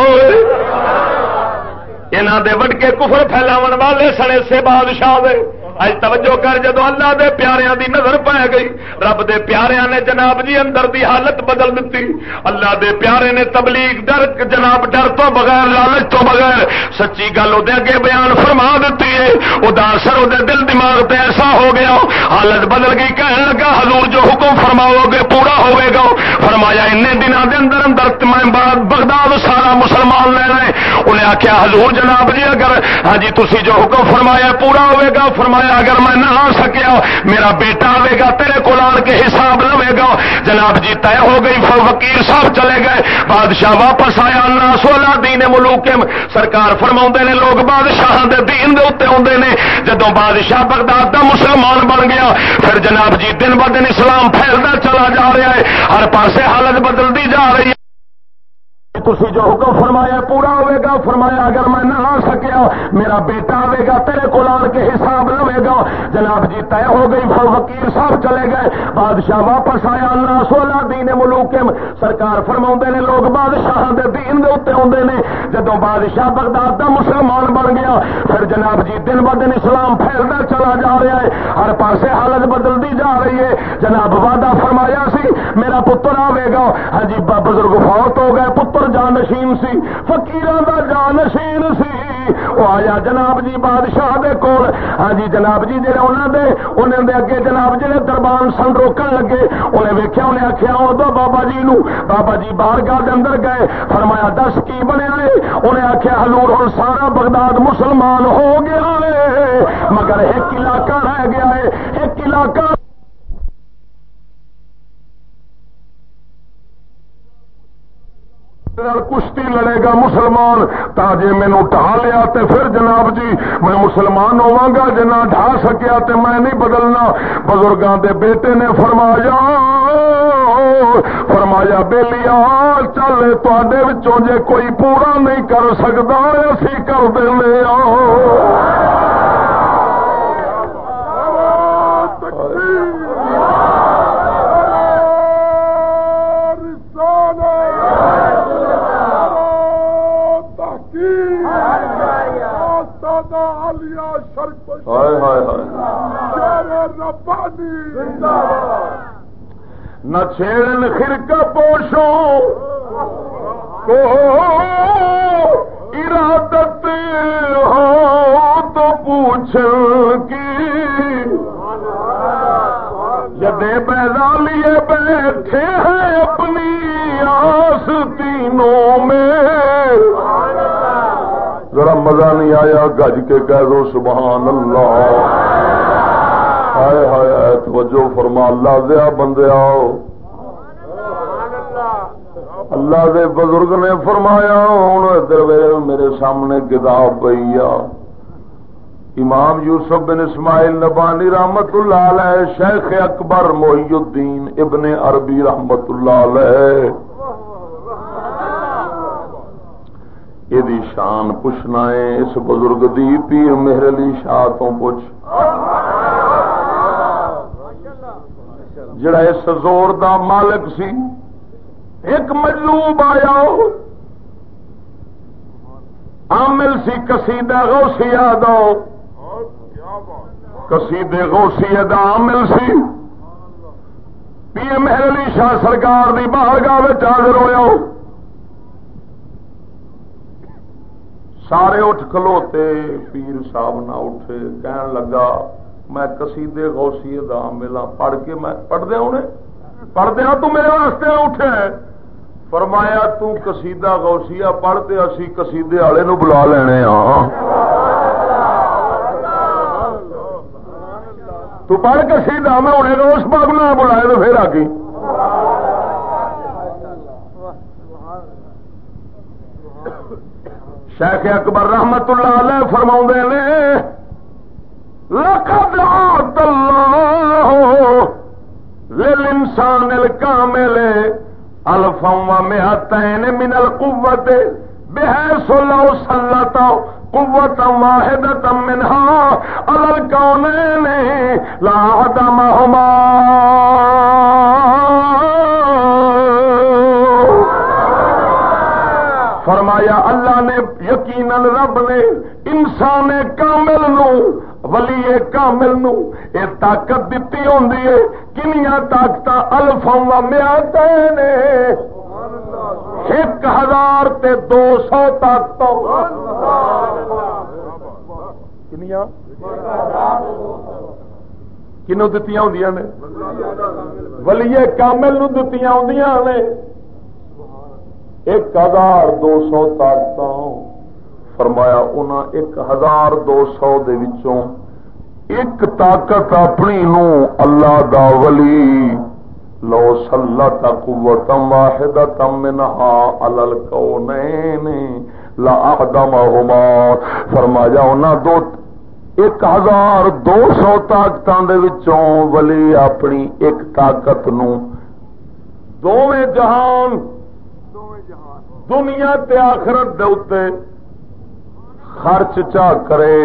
یہاں دے وڈکے کفر پھیلاو والے سنے سے بادشاہ دے۔ اج توجہ کر جدو اللہ دے پیاریاں دی نظر پی گئی، رب دے پیاریاں نے جناب جی اندر دی حالت بدل دیتی اللہ دے پیارے نے تبلیغ ڈر جناب ڈر تو بغیر، لالچ تو بغیر سچی گل وہ اگے بیان فرما دیتی ہے۔ اداسر وہ دل دماغ تے ایسا ہو گیا، حالت بدل گئی کہنے لگا، حضور جو حکم فرماؤ گے، پورا ہوئے گا۔ فرمایا ان دنوں دے اندر اندر میں بغداد سارا مسلمان لینا ہے انہیں آخیا حضور جناب جی اگر ہاں جی تھی جو حکم فرمایا، پورا ہوئے گا۔ فرمایا اگر میں نہ آ سکیا، میرا بیٹا آئے گا، تیرے کو آن کے حساب لوے گا۔ جناب جی طے ہو گئی وکیل صاحب چلے گئے۔ بادشاہ واپس آیا، اللہ سولہ دین ملوک سرکار فرما نے، لوگ بادشاہ دے دین دے اتنے آتے ہیں جدو بادشاہ بغداد دا مسلمان بن گیا، پھر جناب جی دن ب دن اسلام پھیلتا چلا جا رہا ہے۔ ہر پاسے حالت بدلتی جا رہی ہے۔ تھی جو حکم فرمایا پورا ہوئے گا، فرمایا اگر میں نہ آ سکیا، میرا بیٹا آئے گا، تیرے کو آن کے حساب لوے گا۔ جناب جی طے ہو گئی وکیل صاحب چلے گئے۔ بادشاہ واپس آیا، اللہ سولہ دین ملوک سرکار فرما نے، لوگ بادشاہ دے دین دے اتنے آتے ہیں جدو بادشاہ بغداد دا مسلمان بن گیا، پھر جناب جی دن ب دن اسلام پھیلتا چلا جا رہا ہے۔ ہر پاسے حالت بدلتی جا رہی ہے۔ جناب وعدہ فرمایا سی، میرا پتر آئے گا۔ ہاں جی بزرگ فوت ہو گئے، پتر جانشین سی فکیر کا جانشین سی۔ وہ آیا جناب جی بادشاہ دے کول۔ ہاں جی جناب جی جی انہوں دے انہوں دے اگے جناب جی دربان سن روکن لگے، انہیں ویکیا انہیں آخیا ادو بابا جی نو۔ بابا جی باہر گاہ اندر گئے، فرمایا، دس کی بنیا انہیں آخیا ہلور ہوں سارا بغداد مسلمان ہو گیا ہے، مگر ایک علاقہ رہ گیا ہے، ایک علاقہ کشتی لڑے گا مسلمان تاجے مینو ٹھا لیا تے پھر جناب جی میں مسلمان ہوا گا جنا ڈھا سکیا تے میں نہیں بدلنا۔ بزرگاں دے بیٹے نے فرمایا فرمایا بےلیا چل تے جے کوئی پورا نہیں کر سکتا اسی کر دیں نہ چھیڑن خرکا پوشو کو ارادت ہو تو پوچھ کی۔ جدے پیدا لیے بیٹھے ہیں اپنی آس تینوں میں ذرا مزہ نہیں آیا، گج کے کہہ دو سبحان اللہ ہائے ہائے توجہ فرما، اللہ دیا بندے آؤ۔ اللہ دے بزرگ نے فرمایا، ہوں ادھر میرے سامنے کتاب پی آ۔ امام یوسف بن اسماعیل نبانی رحمت اللہ علیہ، شیخ اکبر محی الدین ابن عربی رحمت اللہ علیہ۔ یہ شان پوچھنا ہے اس بزرگ دی پیر مہر علی شاہ تو پوچھ جڑا اس زور دا مالک سی ایک مجلوب آیا عامل سی کسیدہ غوثی دو کسیدے غوثی دا عامل سی P M L Ali Shah سرکار دی باہر گاہ حاضر ہوا سارے اٹھ کھلوتے پیر صاحب نہ اٹھے کہن لگا میں کسیدے غوثی دا عامل ہاں پڑھ کے میں پڑھ دیا انہیں پڑھ دیا تو میرے واسطے اٹھے فرمایا تسیدہ غوثیہ پڑھتے اسی کسیدے والے نو بلا لینے ہاں تو پڑھ کسیدہ میں انہیں اس باغ نہ بلائے تو پھر آ گئی شیخ اکبر رحمت اللہ علیہ فرما نے، لقد اللہ للانسان الکامل الفم میاتین من القوت، بحیث لو سلطا قوت واحدت منها على الكونين لا عدمهما۔ فرمایا اللہ نے یقیناً رب نے انسان کامل نو، ولی کامل نو، اے طاقت دیتی ہوں کنیا طاقت الفم میا نے۔ ایک ہزار تے دو سو طاقت کنیا کنو دتی ہوں نے؟ ولی کامل نو دتی ہوں نے۔ ایک ہزار دو سو طاقت فرمایا انہاں ایک ہزار دو سو دے وچوں ایک طاقت اپنی نو اللہ دا ولی۔ لو سلط قوت واحدت منها على الكونين لا اقدمهما فرمایا انہاں دو ایک ہزار دو سو طاقتاں دے وچوں ولی اپنی ایک طاقت نو۔ دوویں جہان دنیا تے آخرت دے اوتے خرچ چا کرے؟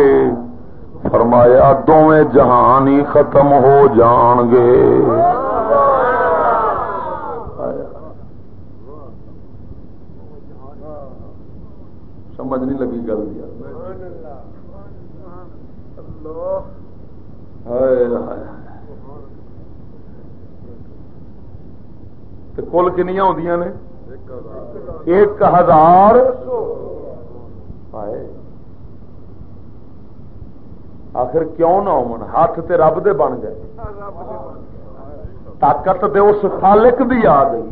فرمایا دونیں جہان ہی ختم ہو جان گے۔ سمجھ نہیں لگی گل کل کنیا ہو نے؟ ایک ہزار آخر کیوں نہ ہو ہاتھ تے رب دے بن گئے۔ طاقت دے اس خالق دی آ گئی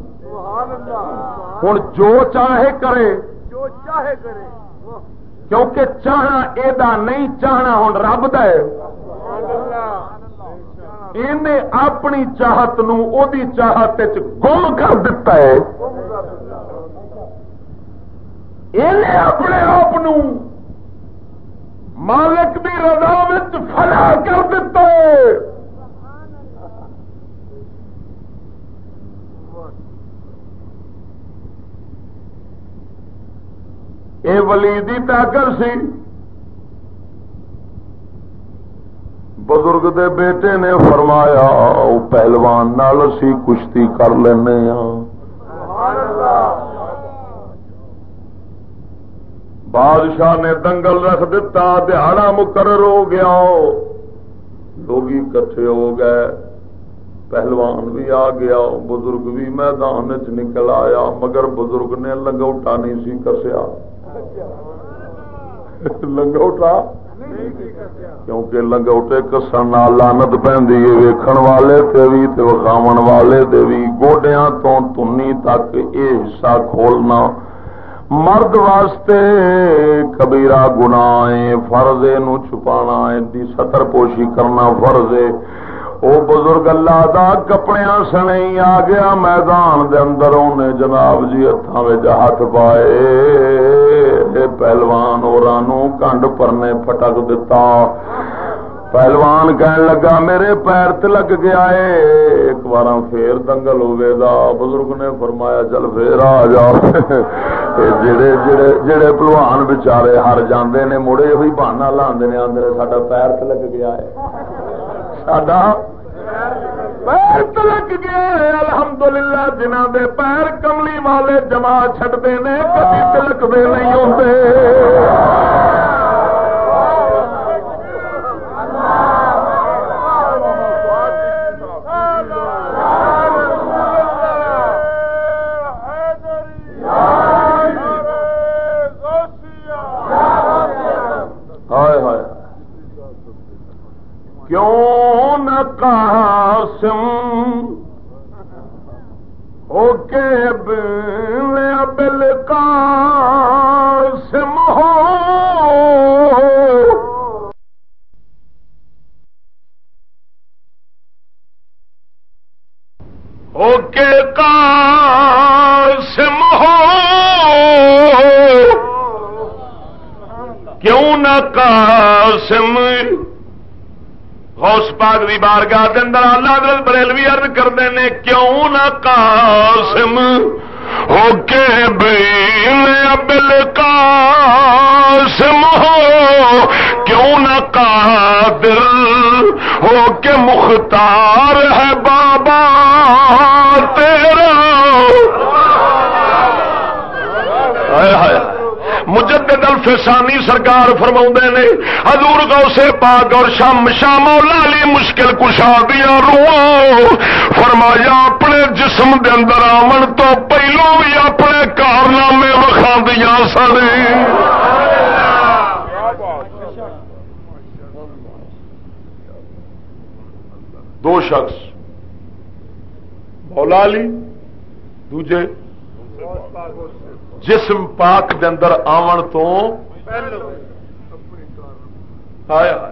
ہوں جو چاہے کرے۔ جو چاہے کرے کیونکہ چاہنا یہ نہیں، چاہنا ہوں رب انہیں اپنی چاہت نو او دی چاہت گم کر دیتا ہے۔ انہیں اپنے آپ مالک بھی رضا فلا کر دیتا یہ ولی دی طاقت سی۔ بزرگ دے بیٹے نے فرمایا وہ پہلوان نال سی کشتی کر لینا بادشاہ نے دنگل رکھ دتا دہاڑا مقرر ہو گیا۔ لوگ کٹھے ہو گئے۔ پہلوان بھی آ گیا، بزرگ بھی میدان چ نکل آیا، مگر بزرگ نے لنگوٹا نہیں سی کسیا۔ *laughs* لنگوٹا؟ کیونکہ لنگوٹے کسن لانت پی ویکھن والے تے بھی وکھاو والے دے بھی گوڈیا تو تنی تک یہ حصہ کھولنا۔ مرد واسطے کبیرا گنا فرض نو چھپانا دی ستر پوشی کرنا فرض وہ بزرگ اللہ دا کپڑے سنئی آ گیا میدان دے اندر انہیں جناب جی ہاتھ ہاتھ پائے پہلوان اور کنڈ پرنے پٹک دتا پہلوان کہن لگا میرے پیر ت لگ گیا ہے ایک بار پھر دنگل ہوے گا بزرگ نے فرمایا چل پھر آ جاؤ جڑے جڑے جڑے پلوان بچارے ہر جاندے نے مڑے ہوئی بہانا لاندے نے آدھے ساڈا پیر ت لگ گیا ہے ساڈا۔ پیر تلک گئے الحمد للہ جنہ دے پیر کملی والے جما چڈتے نے کبھی تلکتے نہیں ہوتے کیوں؟ قاسم ہو کے بل قاسم ہو ہو کے قاسم ہو کیوں نہ قاسم دی بارگاہ دے اندر اللہ حضرت بریلوی عرض کرتے ہیں کیوں نہ قاسم ہو کے بین ابل قاسم ہو؟ کیوں نہ قادر ہو کے مختار ہے بابا تیرا؟ مجدد الفسانی سرکار فرما نے، حضور گو سے پاک اور شام شام لالی مشکل کشا دیا رو فرمایا، اپنے جسم دے اندر آمن تو پہلو بھی اپنے کارنامے وکھا دیا سن۔ دو شخص، مولا علی، دوجے جسم پاک دے اندر آون تو آیا۔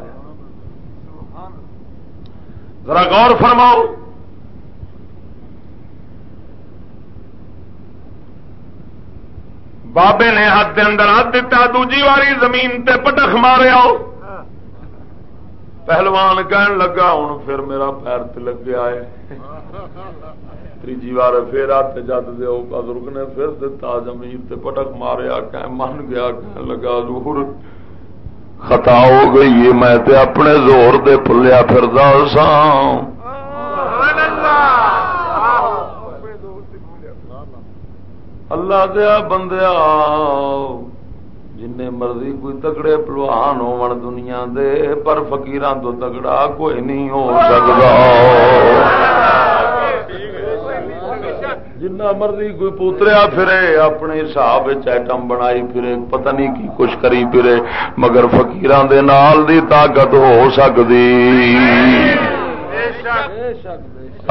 ذرا غور فرماؤ۔ بابے نے ہاتھ کے اندر ہاتھ دتا دوجی واری زمین تے پٹخ مارے آؤ۔ پہلوان کہن لگا ہوں پھر میرا پیر تلگ گیا ہے۔ تیجی بار پھر ہاتھ جد دے بزرگ نے پھر دتا زمین تے پٹک ماریا کہ من گیا کہ لگا ضرور خطا ہو گئی ہے، میں تے اپنے زور دے پلیا پھر سا اللہ دیا بندیا جن مرضی کوئی تکڑے پلوان ہو دنیا دے پر فقیران تو تکڑا کوئی نہیں ہو سکتا جنا مرضی کوئی پوتریا پھرے اپنے حساب ایٹم بنائی پھرے پتہ نہیں کی کچھ کری پھرے مگر فکیران دی طاقت ہو سکتی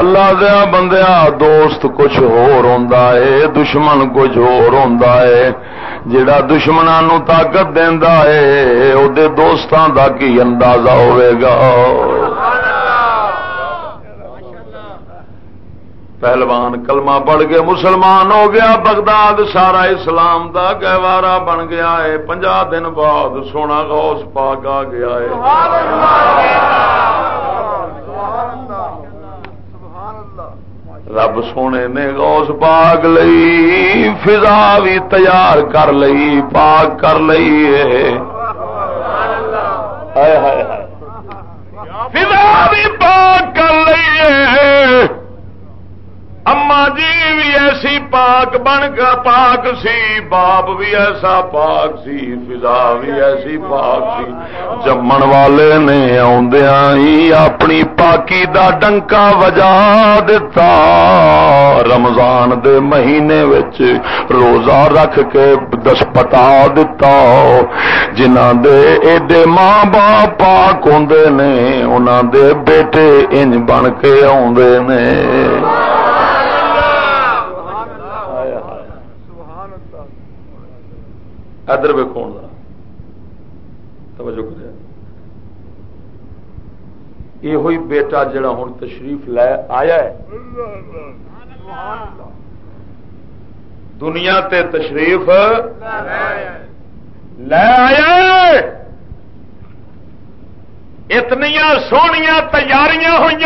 اللہ دیا بندیا، دوست کچھ ہے، دشمن کچھ ہے۔ جڑا دشمنوں طاقت دینا ہے دوستان کا کی اندازہ ہوئے گا۔ پہلوان کلمہ پڑھ کے مسلمان ہو گیا، بغداد سارا اسلام دا گہوارا بن گیا ہے۔ پنجا دن بعد سونا غوث پاک آ گیا ہے۔ رب سونے نے غوث پاک لئی فضا بھی تیار کر لئی پاک کر لئی فضا بھی پاک کر لئی اما جی بھی ایسی پاک بن گیا پاک سی باپ بھی ایسا پاک سی فضا بھی ایسی پاک سی جمن والے نے آدیا ہی اپنی پاکی دا ڈنکا وجا دتا رمضان دے مہینے وچ روزہ رکھ کے دس پٹا دتا جنہ دے ایڈے ماں باپ پاک ہوں نے انہوں دے بیٹے انج بن کے آدھے ادھر ویکو توجہ کر۔ یہ ہوئی بیٹا جڑا ہوں تشریف لے آیا ہے۔ دنیا تے تشریف لے آیا اتنیا سویا تیاریاں ہوئی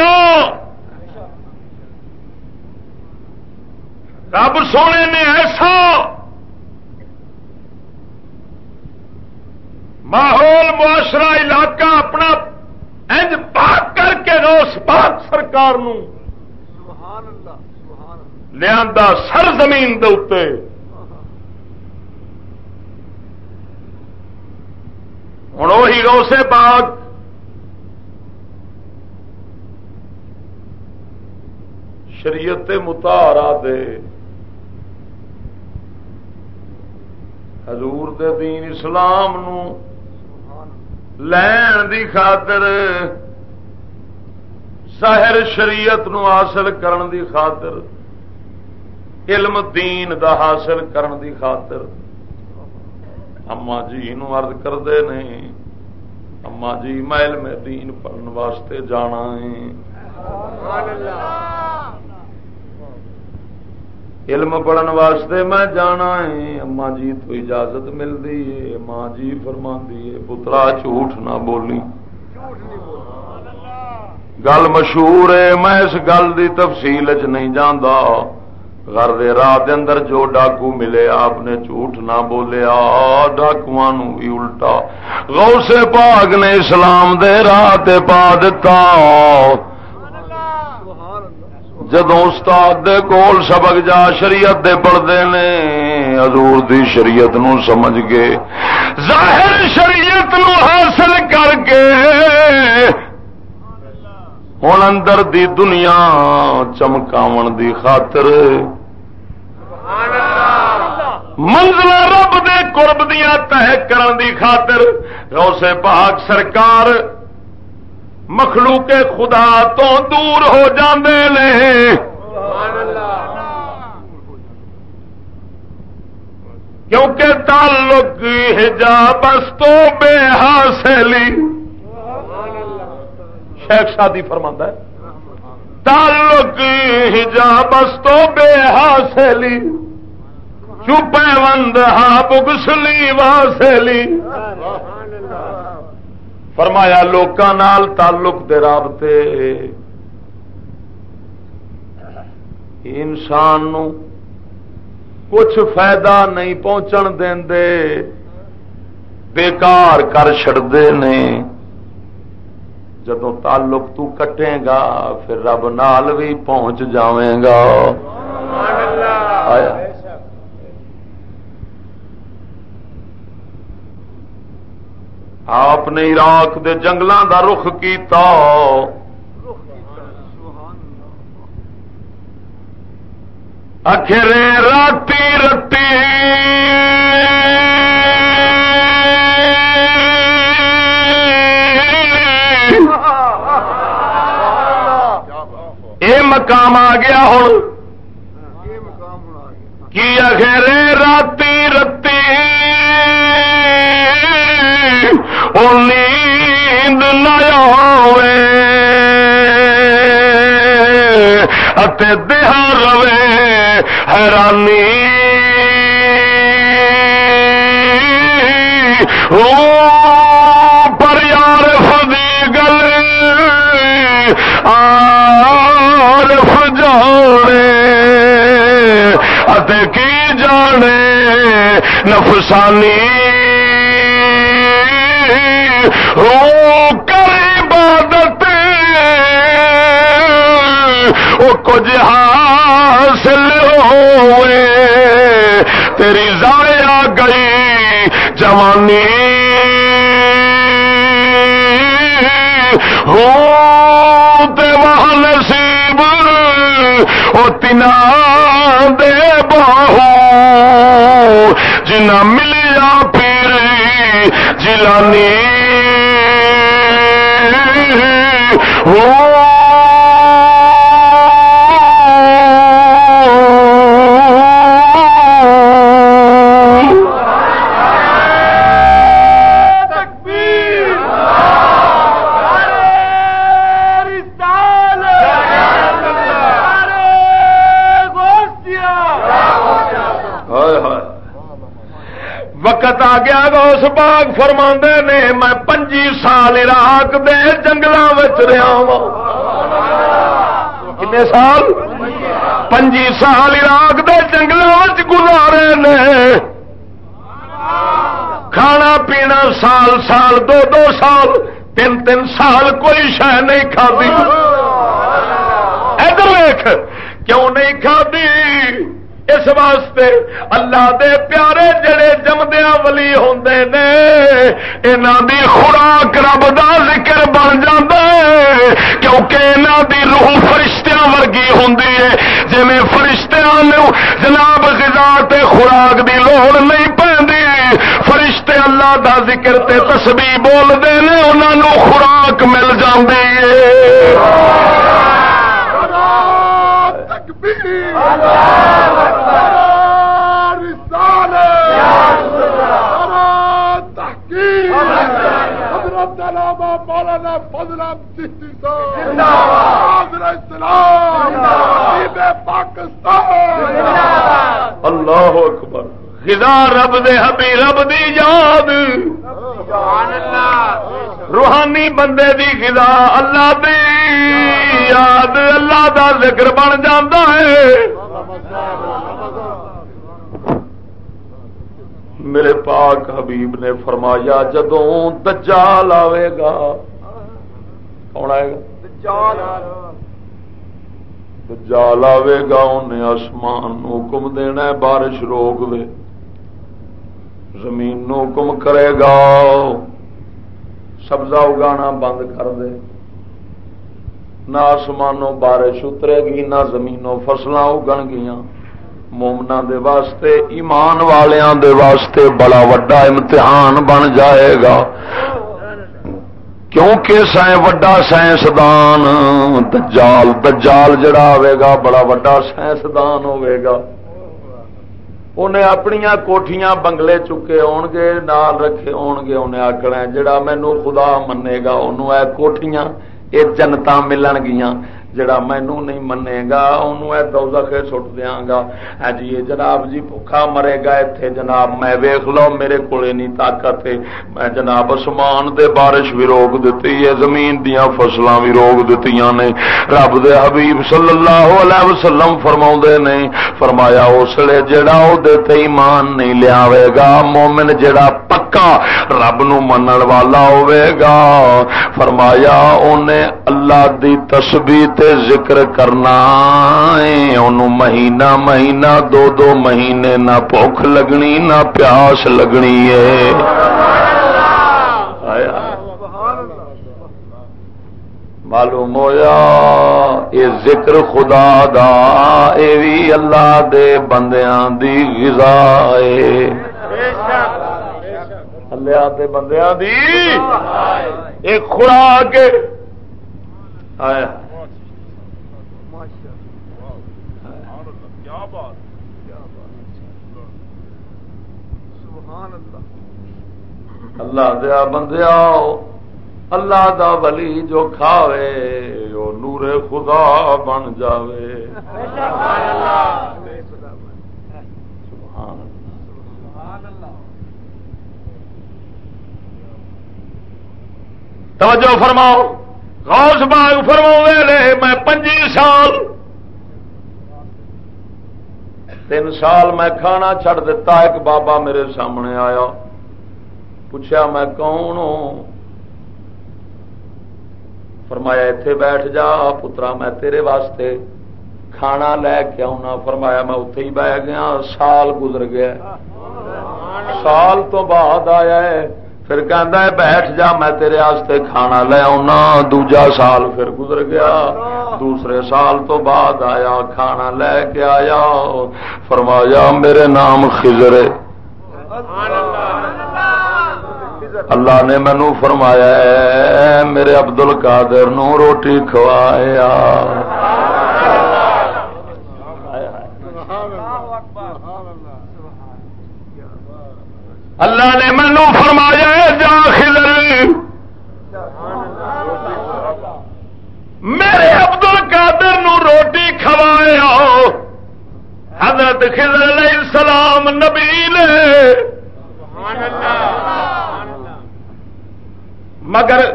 رب سونے نے ایسا ماحول معاشرہ علاقہ اپنا انج پاک کر کے روس پاک سرکار لیا سر زمین دے ہوں وہی روسے پاک شریعت متارا دے حضور دے دین اسلام نو لین دی خاطر ساحر شریعت نو حاصل کرن دی خاطر، علم دین دا حاصل کرن دی خاطر۔ اما جی نو عرض کرتے نہیں اما جی میں علم دین پڑھن واسطے جانا ہے۔ علم پڑھن واسطے میں جانا ہے۔ اما جی تو اجازت ملتی ہے ماں جی فرما ہے، پترا جھوٹ نہ بولی۔ گل مشہور ہے، میں اس گل کی تفصیل چ نہیں جانا گھر دے رات اندر جو ڈاکو ملے، آپ نے جھوٹ نہ بولیا۔ ڈاکو بھی الٹا۔ غوث پاک نے اسلام دے راہ پا دتا۔ جدو استاد دے کول سبق جا شریعت دے پڑھتے نے، حضور دی شریعت نو سمجھ کے، ظاہر شریعت نو حاصل کر کے ہوں اندر دی دنیا چمکاو دی خاطر۔ منزل رب دے قرب دیا تہ کرن دی خاطر روسے پاک سرکار مخلوق خدا تو دور ہو جاندے لے کیونکہ تعلق حجابس تو بے حاصلی۔ شیخ شادی فرما ہے۔ تعلق حجابس تو بے حاصلی۔ چوپے وند ہاں بگسلی واسلی فرمایا لوکاں نال تعلق دے رابطے انسان نو کچھ فائدہ نہیں پہنچن دے بیکار کر چڑتے نے۔ جدو تعلق تو کٹے گا پھر رب نال بھی پہنچ جاویں گا۔ آیا؟ آپ نے عراق دے جنگلوں دا رخ کیتا۔ اخرے راتی رتی۔ مقام آ گیا ہوں۔ کی اخرے حیرانی پر یار فدی گل آر فجانے کی جانے؟ نفسانی۔ کر عبادت۔ کچھ حاصل ہوئے، تیری ضائع گئی جوانی۔ ہو وہ نصیب وہ تنا دے بہو جنا ملیا پھر جلانی آ گیا اس باغ فرما نے، میں پنجی سال عراق دے جنگل رہا کن سال؟ پنجی سال عراق دے جنگل گزارے نے۔ کھانا پینا سال سال، دو دو سال، تین تین سال کوئی شہ نہیں کھدی ادھر ویخ کیوں نہیں کھدی اس واسطے اللہ دے پیارے جڑے جمدیا ولی ہوں نے یہاں دی خوراک رب دا ذکر بن کیونکہ یہاں دی روح فرشتیاں ورگی ہوں جی فرشتیاں جناب غذا تے خوراک دی لوڑ نہیں پی فرشتے اللہ دا ذکر تے تسبیح بولتے ہیں انہوں خوراک مل جاتی ہے۔ حضرت علامہ مولانا فضل پاکستان اللہ اکبر۔ خدا رب دے حبی رب دی یاد۔ روحانی بندے دی خدا اللہ دی یاد۔ اللہ دا ذکر بن جاتا ہے۔ میرے پاک حبیب نے فرمایا جدوں دجال آئے گا کون آئے گا؟ دجال آئے گا انہیں آسمان حکم دینا بارش روک دے۔ زمین نو حکم کرے گا۔ سبزہ اگانا بند کر دے۔ نہ آسمانوں بارش اترے گی نہ زمینوں فصل اگن گیا مومنا دے واسطے، ایمان والیاں دے واسطے بڑا وڈا امتحان بن جائے گا۔ کیونکہ سائیں وڈا سائنسدان، دجال دجال جڑا ہوئے گا، بڑا وڈا سائنسدان ہوئے گا۔ انہیں اپنی کوٹیاں بنگلے چکے آن گے، نال رکھے آن گے، انہیں آکڑا جڑا مینو خدا منے گا، انہوں اے کوٹیاں یہ جنتا ملن گیاں۔ جڑا مینو نہیں منے گا انہوں دوزخ سٹ دیا گا۔ ہاں جی یہ جناب جی بھوکھا مرے گا اتنے جناب میں ویخ لو میرے کو نہیں طاقت ہے میں جناب اسمان دے بارش بھی روک دیتی ہے زمین دیا فصل بھی روک دیتی نے۔ رب دے حبیب صلی اللہ علیہ وسلم فرما نے، فرمایا اس لیے جڑا وہ ایمان نہیں لیا گا، مومن جڑا پکا رب نو منن والا ہوے گا۔ فرمایا انہیں اللہ دی تسبیح تے ذکر کرنا انہوں مہینہ مہینہ، دو دو مہینے نہ بھوک لگنی، نہ پیاس لگنی ہے۔ معلوم ہوا یہ ذکر خدا دا اے بھی اللہ دے بندیاں دی غذا ہے۔ اللہ دے بندیاں دی۔ ایک خوراک آیا۔ اللہ۔ دیا بندیا اللہ دا ولی جو کھاوے وہ نور خدا بن جاوے۔ توجہ فرماؤ، غوث باغ فرماؤ لے میں پنجی سال تین سال میں کھانا چھڑ دیتا، ایک بابا میرے سامنے آیا پوچھا میں کون ہوں؟ فرمایا اتے بیٹھ جا، پترا، میں تیرے واسطے کھانا لے کے آنا فرمایا، میں اتے ہی بہ گیا، سال گزر گیا۔ سال تو بعد آیا ہے۔ پھر ہے بیٹھ جا، میں تیرے آستے کھانا لے آنا دوجا سال پھر گزر گیا۔ دوسرے سال تو بعد آیا، کھانا لے کے آیا۔ فرمایا، میرے نام خزر اللہ نے مینو فرمایا میرے ابدل کادر نو روٹی کھوایا اللہ نے مینو فرمایا جا خلر میرے ابدل کادر نو روٹی کھوایا حضرت خضر علیہ السلام نبی نے۔ مگر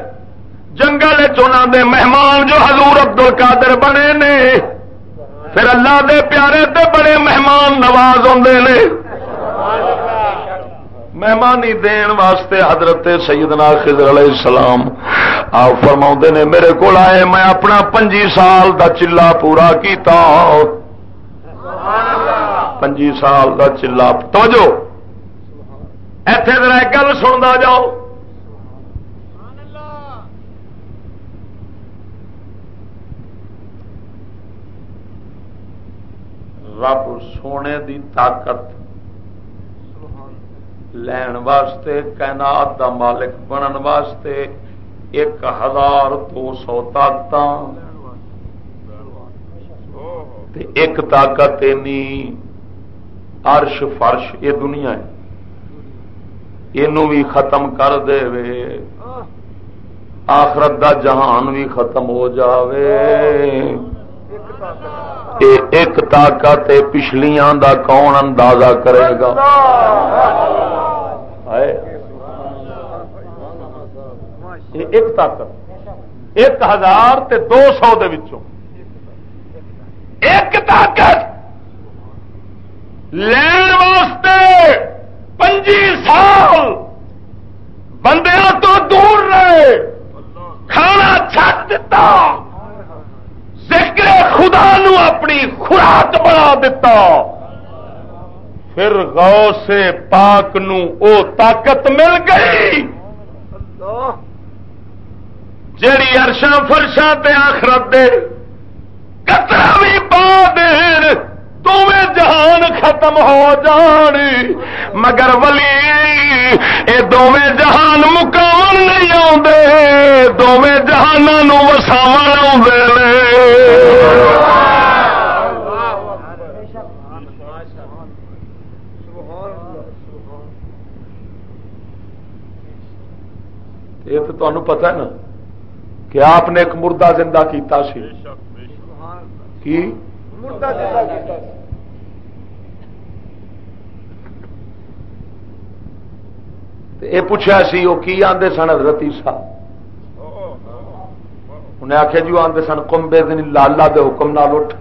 جنگل دے مہمان جو حضور ابدل کادر بنے نے، پھر اللہ دے پیارے تے بڑے مہمان نواز آدھے نے۔ مہمانی دین واسطے حضرت سیدنا خضر علیہ السلام۔ آپ فرما نے، میرے کو آئے، میں اپنا پنجی سال دا چلا پورا کیتا۔ پنجی سال دا چلا۔ توجہ۔ ایتھے ذرا ایک گل سنتا جاؤ۔ رب سونے دی طاقت لین واسطے، کائنات دا مالک بنن واسطے ایک ہزار دو سو طاقت ایک طاقت عرش فرش، یہ دنیا ہے۔ یہ بھی ختم کر دے وے۔ آخرت دا جہان بھی ختم ہو جاوے۔ ایک طاقت پچھلیاں دا کون اندازہ کرے گا؟ یعنی ایک طاقت۔ ایک ہزار تے دو سو دے وچوں۔ ایک طاقت۔ لین واسطے پنجی سال بندے تو دور رہے۔ کھانا چھٹ دیتا ذکر خدا نو اپنی خوراک بنا دیتا پھر سے پاک نو او طاقت مل گئی۔ جیڑی ارشا فرشاں آخرت دے کترا بھی پا دین دونوں جہان ختم ہو جان۔ مگر ولی اے دونوں جہان مکان نہیں آتے دونوں جہانوں وساو تو تمہیں پتا ہے نا کہ آپ نے ایک مردہ زندہ کیتا سی۔ کی؟ یہ پوچھا سی وہ کی آدھے سن حضرت صاحب انہیں آخیا جی وہ آدھے سن کمبے دن لالا دے حکم نال اٹھ۔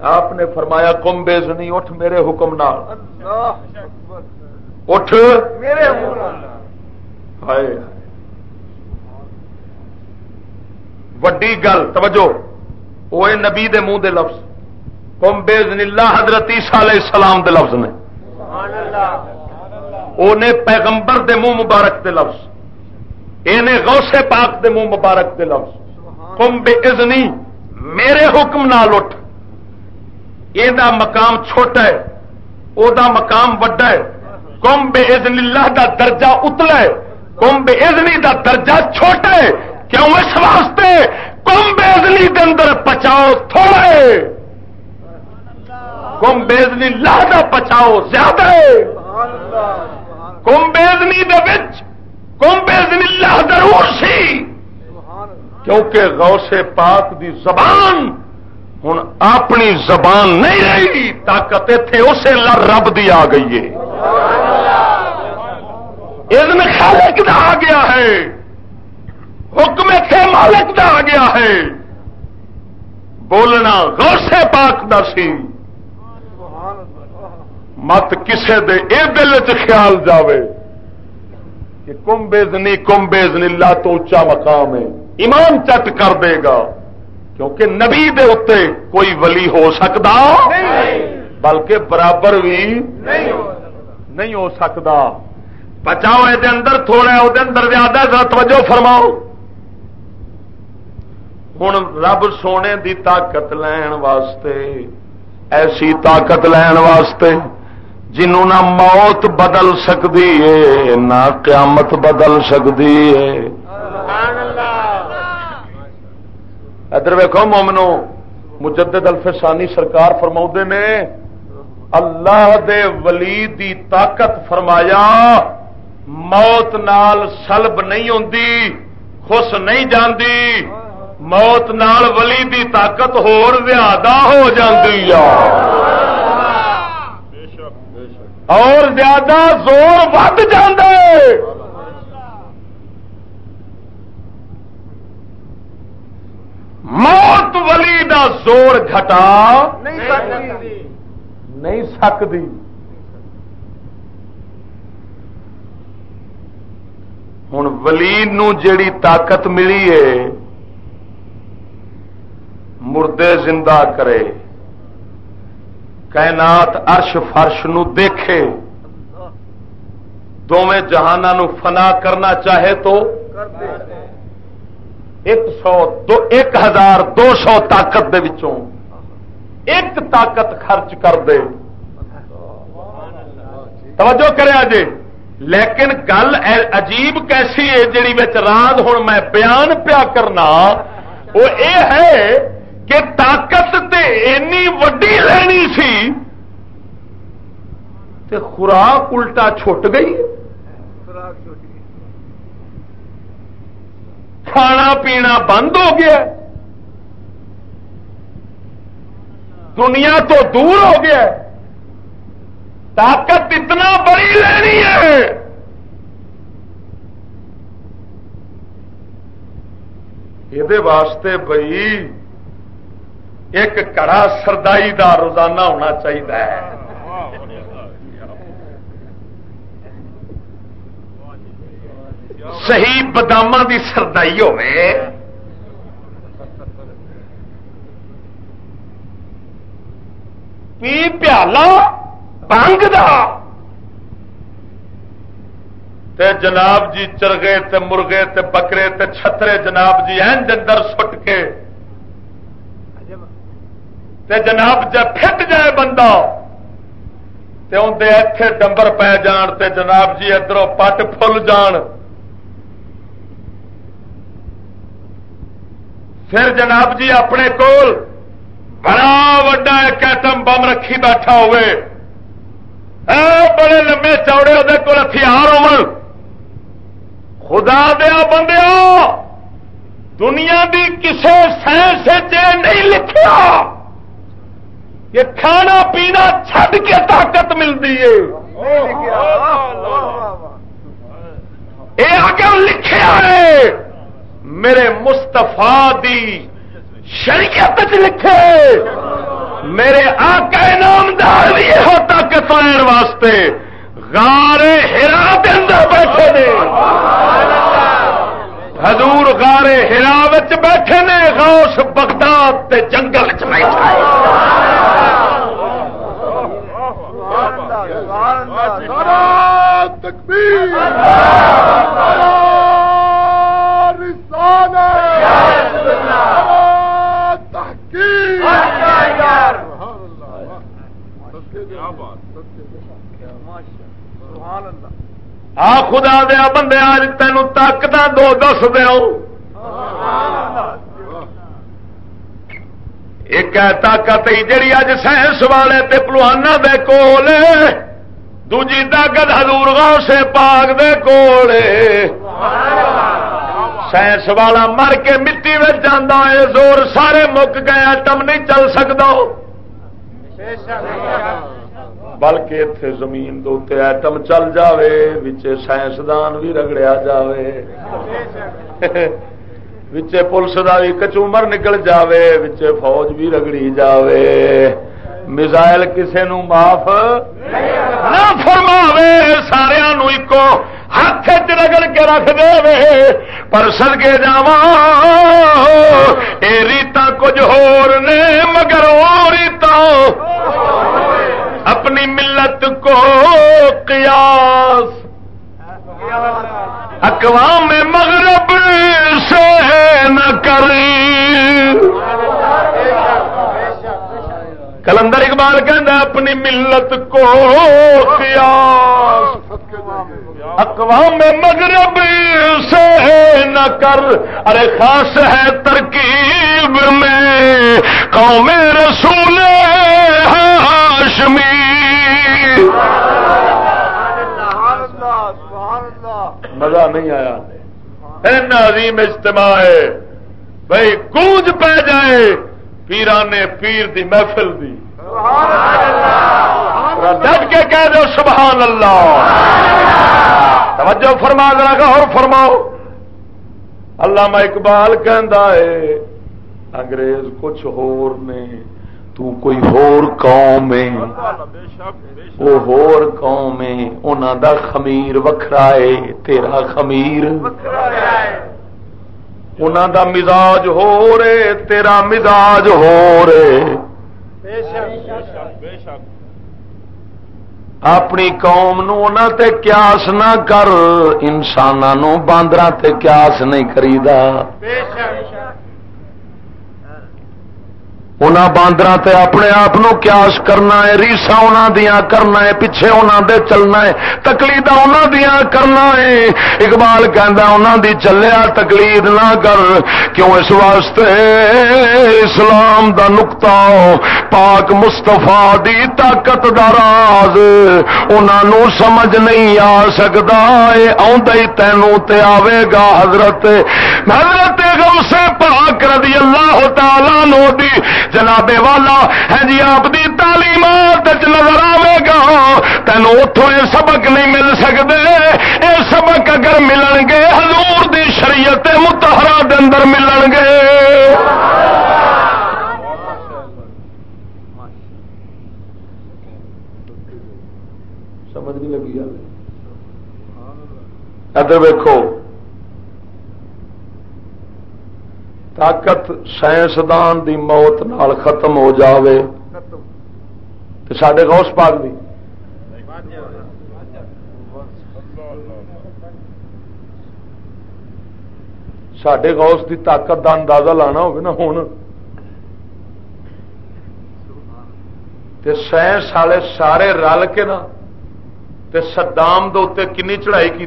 آپ نے فرمایا کمبے نہیں اٹھ میرے حکم نال۔ اٹھ۔ میرے وڈی گل توجہ۔ وہ نبی دے منہ دے لفظ۔ کم بے اللہ حضرت علیہ السلام دے لفظ نے۔ نے پیغمبر دے منہ مبارک دے لفظ۔ یہ غوث پاک دے منہ مبارک دے لفظ۔ کم بے ازنی میرے حکم نہ لٹ یہ مقام چھوٹا ہے او دا مقام وڈا ہے۔ کم بے ازن اللہ دا درجہ اتلا ہے۔ کم بے ازنی دا درجہ چھوٹا ہے کیوں اس واسطے؟ کم بیزنی کے اندر پچاؤ تھوڑے۔ کم بیزنی لاہ پچاؤ زیادہ۔ ہے کم بیزنی کم بیزنی لاہ ضرور سی۔ کیونکہ غوث پاک دی زبان ہوں اپنی زبان نہیں رہی، طاقت اتے اسے رب دی آ گئی ہے۔ خالق دا آ گیا ہے۔ حکم تھے مالک دا آ گیا ہے۔ بولنا غوث پاک دا سی۔ مت کسے دے اے دل چ خیال جاوے کہ کمبے زنی کمبے زنی اللہ تو اچا مقام ہے۔ ایمان چٹ کر دے گا۔ کیونکہ نبی دے اتنے کوئی ولی ہو سکتا بلکہ برابر بھی نہیں ہو سکتا بچاؤ یہ اندر، تھوڑا وہ اندر زیادہ توجہ فرماؤ۔ ہوں رب سونے دی طاقت لین واسطے، ایسی طاقت لین واسطے جنوں نہ موت بدل سکتی ہے نہ قیامت بدل سکتی ہے ادھر ویکو مومنو، مجدد الفسانی سرکار فرما نے، اللہ دے ولی دی طاقت فرمایا۔ موت نال سلب نہیں ہوتی خوش نہیں جاندی۔ موت نال ولی دی طاقت ہور زیادہ ہو جاتی اور زیادہ زور ود موت ولی دا زور گھٹا نہیں سکتی۔ ہوں ولی جیڑی طاقت ملی ہے، مردے زندہ کرے، کائنات عرش فرش نو دیکھے دونوں جہانوں فنا کرنا چاہے تو ایک سو دو، ایک ہزار دو سو طاقت دے وچوں ایک طاقت خرچ کر دے۔ توجہ کرے جی لیکن گل عجیب کیسی ہے جیڑی راز ہوں میں بیان پیا کرنا، وہ یہ ہے کہ طاقت تے اینی وڈی لینی سی تے خوراک الٹا چھٹ گئی۔ کھانا پینا بند ہو گیا۔ دنیا تو دور ہو گیا۔ طاقت اتنا بڑی لینی ہے۔ یہ واسطے بھائی ایک کڑا سردائی دا روزانہ ہونا چاہیے صحیح بدام کی سردائی ہوے پی پیالہ بنگ دا تے جناب جی چرگے تے مرغے تے بکرے تے چھترے جناب جی اندر سٹ کے۔ تے جناب جب پھٹ جائے بندہ۔ تے اندر اتے ڈمبر پی جان تے جناب جی ادھر پٹ فل جان۔ پھر جناب جی اپنے کول بڑا وڈا ایک ایٹم بم رکھی بیٹھا ہوئے۔ بڑے لمبے چوڑے وہ ہتھیار ہو خدا دیا بندیا دنیا دی کسے سائنس نہیں لکھا کہ کھانا پینا چھڈ کے طاقت ملتی ہے۔ یہ آگے لکھا ہے، میرے مستفا دی شریعت لکھے۔ میرے آقا نامدار بھی یہ طاقت لینے واسطے غار ہرا کے اندر بیٹھے نے۔ حضور غار ہرا بیٹھے نے، غوث بغداد تے جنگل چ بیٹھا آ، خدا دیا بندے آج تینوں طاقت دو دس دیا ایک طاقت جڑی اج سائنس والے پلوانا دے کول دوجی طاقت حضور غوث سے پاک دے کول سائنس والا مر کے مٹی میں جانا ہے، زور سارے مک گئے ایٹم نہیں چل سکتا بلکہ اتنے زمین دے ایٹم چل جاوے بچے سائنسدان بھی رگڑیا جاوے۔ وچے پولیس کا بھی کچومر نکل جاوے، وچے فوج بھی رگڑی جاوے۔ میزائل کسے نو معاف نہ فرماوے سارا ہاتھ رگڑ کے رکھ دے پر سدگے جا یہ ریتا کچھ ہور نے، مگر وہ ریتا۔ اپنی ملت کو قیاس۔ اقوام مغرب سے نہ کری۔ کلندر اقبال کہہ اپنی ملت کو قیاس اقوام مغرب سے نہ کر۔ ارے خاص ہے ترکیب میں۔ قوم رسول ہاشمی۔ مزہ نہیں آیا۔ عظیم اجتماع ہے۔ بھائی، گونج پہ جائے۔ پیران نے پیر دی محفل دی۔ ڈٹ کے کہہ دو سبحان اللہ۔ توجہ فرما ذرا اور فرماؤ۔ علامہ اقبال کہندا ہے انگریز کچھ ہور نے تو کوئی ہور قوم ہے۔ وہ ہور قوم ہے انہاں دا خمیر وکھرا ہے تیرا خمیر۔ انہاں دا مزاج ہو رے، تیرا مزاج ہو رہے اپنی قوم نو تے قیاس نہ کر انسانوں باندر تے قیاس نہیں کریدا۔ انہوں باندر تے اپنے آپ قیاس کرنا ہے ریسا انہوں دیا کرنا ہے، پیچھے انہوں دے چلنا ہے تکلید انہوں دیا کرنا ہے۔ اقبال کہہ انہوں دی چلیا تکلید نہ کر، کیوں اس واسطے اسلام دا نقطہ؟ پاک مستفا دی طاقت دا راز۔ انہوں سمجھ نہیں آ سکتا آئی تینوں تے آوے گا حضرت۔ حضرت غوث پاک رضی اللہ تعالیٰ نو دی جناب والا ہے جی آپ دی تعلیمات نظر آئے گا۔ تینوں اتوں یہ سبق نہیں مل سکتے یہ سبق اگر ملن گے حضور دی شریعت متحرا دے اندر ملن گے سمجھ نہیں لگی ادھر ویکو طاقت سائنسدان دی موت نال ختم ہو جاوے۔ تو سڈے غوث پاک دی۔ سڈے غوث دی طاقت دا اندازہ لانا ہوگا نا ہوں سائنس والے سارے رل کے نا سدام دے کنی چڑھائی کی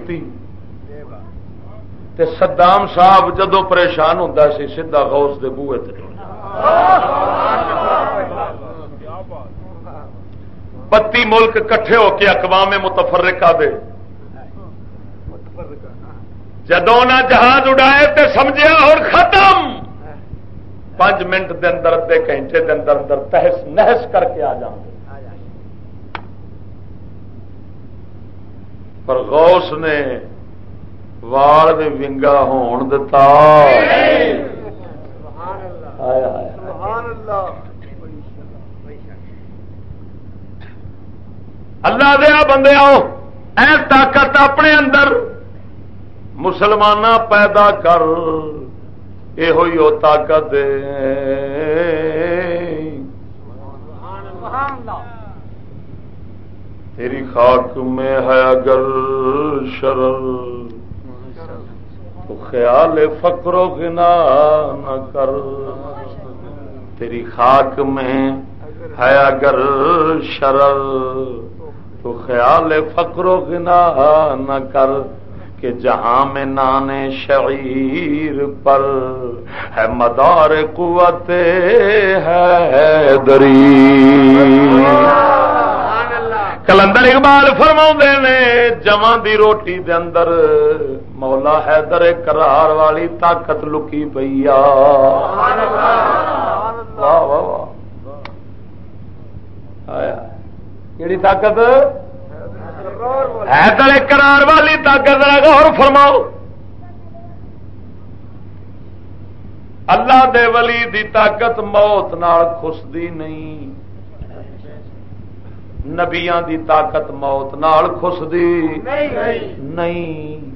تے صدام صاحب جدو پریشان ہوں سی سیدا غوث دے بوئے تے بتی ملک کٹھے ہو کے اقوام متفرقہ دے۔ جدو نہ جہاز اڈائے تے سمجھیا اور ختم۔ پانچ منٹ دے اندر دے گھنٹے دے اندر اندر تحس نحس کر کے آ جاؤں پر غوث نے وال بھی ونگا ہون دتا اللہ دیا بندے آؤ اے طاقت اپنے اندر مسلمان پیدا کر یہ طاقت تیری خاک میں ہے اگر شرر تو خیال فکر و گنا نہ کر۔ تیری خاک میں ہے اگر شرر، تو خیال فکر و گنا نہ کر کہ جہاں میں نانے شعیر پر ہے مدار قوت ہے دری۔ کلندر اقبال فرما نے جمع دی روٹی دے اندر مولا حیدر کرار والی طاقت لکی پی کیڑی طاقت؟ حیدر کرار والی طاقت غور فرماؤ۔ اللہ دے ولی دی طاقت موت نال خسدی نہیں۔ نبیا دی طاقت موت نال خسدی نہیں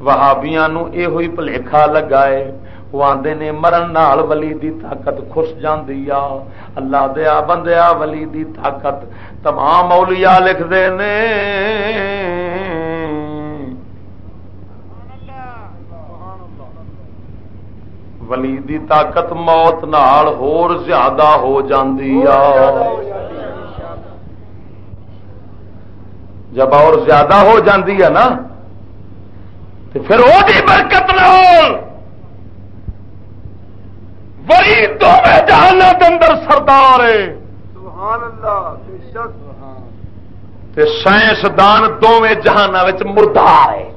وہابیاں نو ہوئی پلیکھا لگائے۔ وہ آدھے نے مرن نال ولی دی طاقت خس جاندی آ۔ اللہ دیا بندیا ولی دی طاقت۔ تمام اولیاء لکھ دے نے۔ ولی دی طاقت موت نال ہور زیادہ ہو جاندی آ۔ جب اور زیادہ ہو جاندی ہے نا تو پھر وہ برکت نہ وہی دو جہان اندر سردار ہے۔ سائنسدان دونوں جہان مردار ہے۔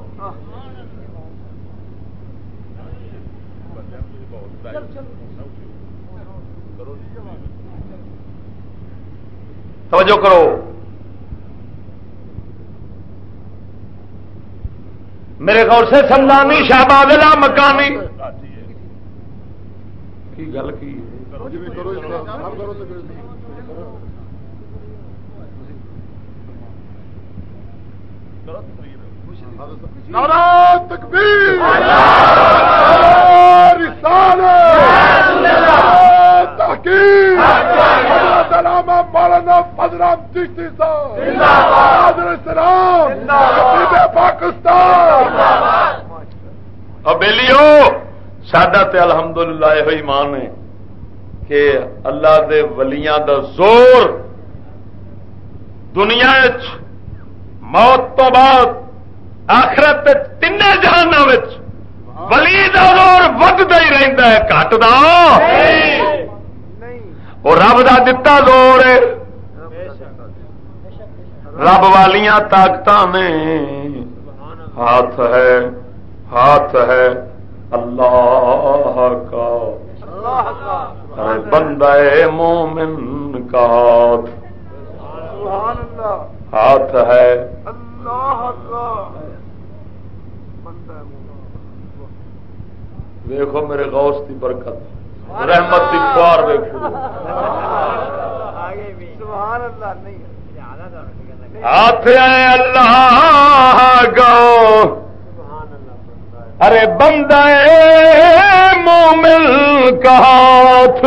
توجہ کرو۔ میرے غور سے سمدانی شہباد مکانی کی گل کی؟ تکبیر پاکستان۔ ابیلیو سڈا تے الحمد للہ یہ ایمان ہے کہ اللہ دے ولیاں دا زور دنیا موت تو بعد آخرت تین جہان ولی دا زور ودتا ہی رہتا ہے کٹ دا۔ وہ رب کا دتا زور رب والیاں طاقت میں ہاتھ ہے ہاتھ ہے۔ اللہ کا۔ بندہ مومن کا ہاتھ۔ ہاتھ ہے۔ دیکھو میرے غوث کی برکت۔ رحمت کی پار ہاتھ اللہ گو ارے بندہ مومل کا ہاتھ۔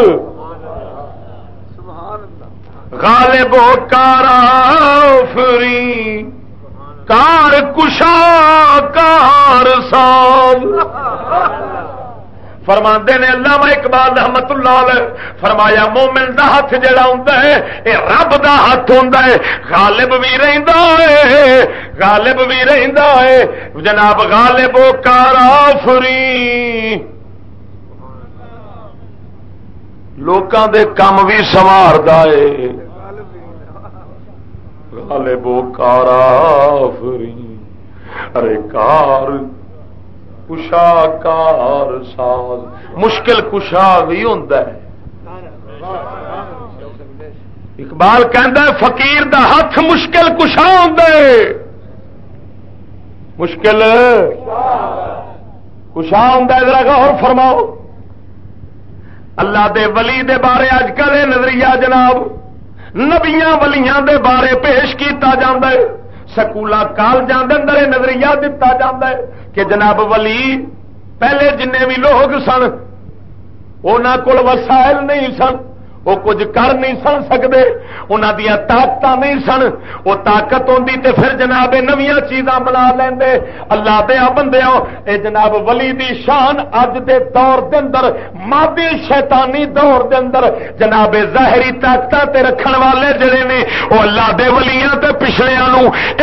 غالب و کارا فری کار کشا کار سال فرما نے اللہ اقبال رحمت اللہ فرمایا، مومن دا ہاتھ جڑا ہوں یہ رب دا ہاتھ ہوں غالب بھی رہتا ہے، غالب بھی رہتا ہے، جناب غالب کارا فری۔ لوکاں دے کام بھی سوار ہے۔ غالب کارا فری۔ ارے کار کشا کار ساز۔ مشکل کشا بھی ہوتا ہے۔ اقبال کہ فقیر دا ہاتھ مشکل کشا ہوں مشکل کشا ہوں ذرا غور فرماؤ۔ اللہ دے ولی دے بارے اج کل نظریہ جناب۔ نبیاں ولیاں دے بارے پیش کیتا جاندہ ہے۔ سکولا کالجاں دے اندر نظریہ دتا جاندہ ہے۔ کہ جناب ولی پہلے جن بھی لوگ سن ان کو وسائل نہیں سن۔ وہ کچھ کر نہیں سن سکتے انہوں دیا طاقت نہیں سن۔ وہ طاقت ہوتی تو پھر جناب نویا چیزاں بنا لیں اللہ دیا بندے اے جناب ولی دی شان اج دے دور دے اندر، مادی شیطانی دور دے اندر۔ جناب ظاہری طاقت رکھن والے جڑے نے، وہ اللہ دے ولیاں تے پچھلیا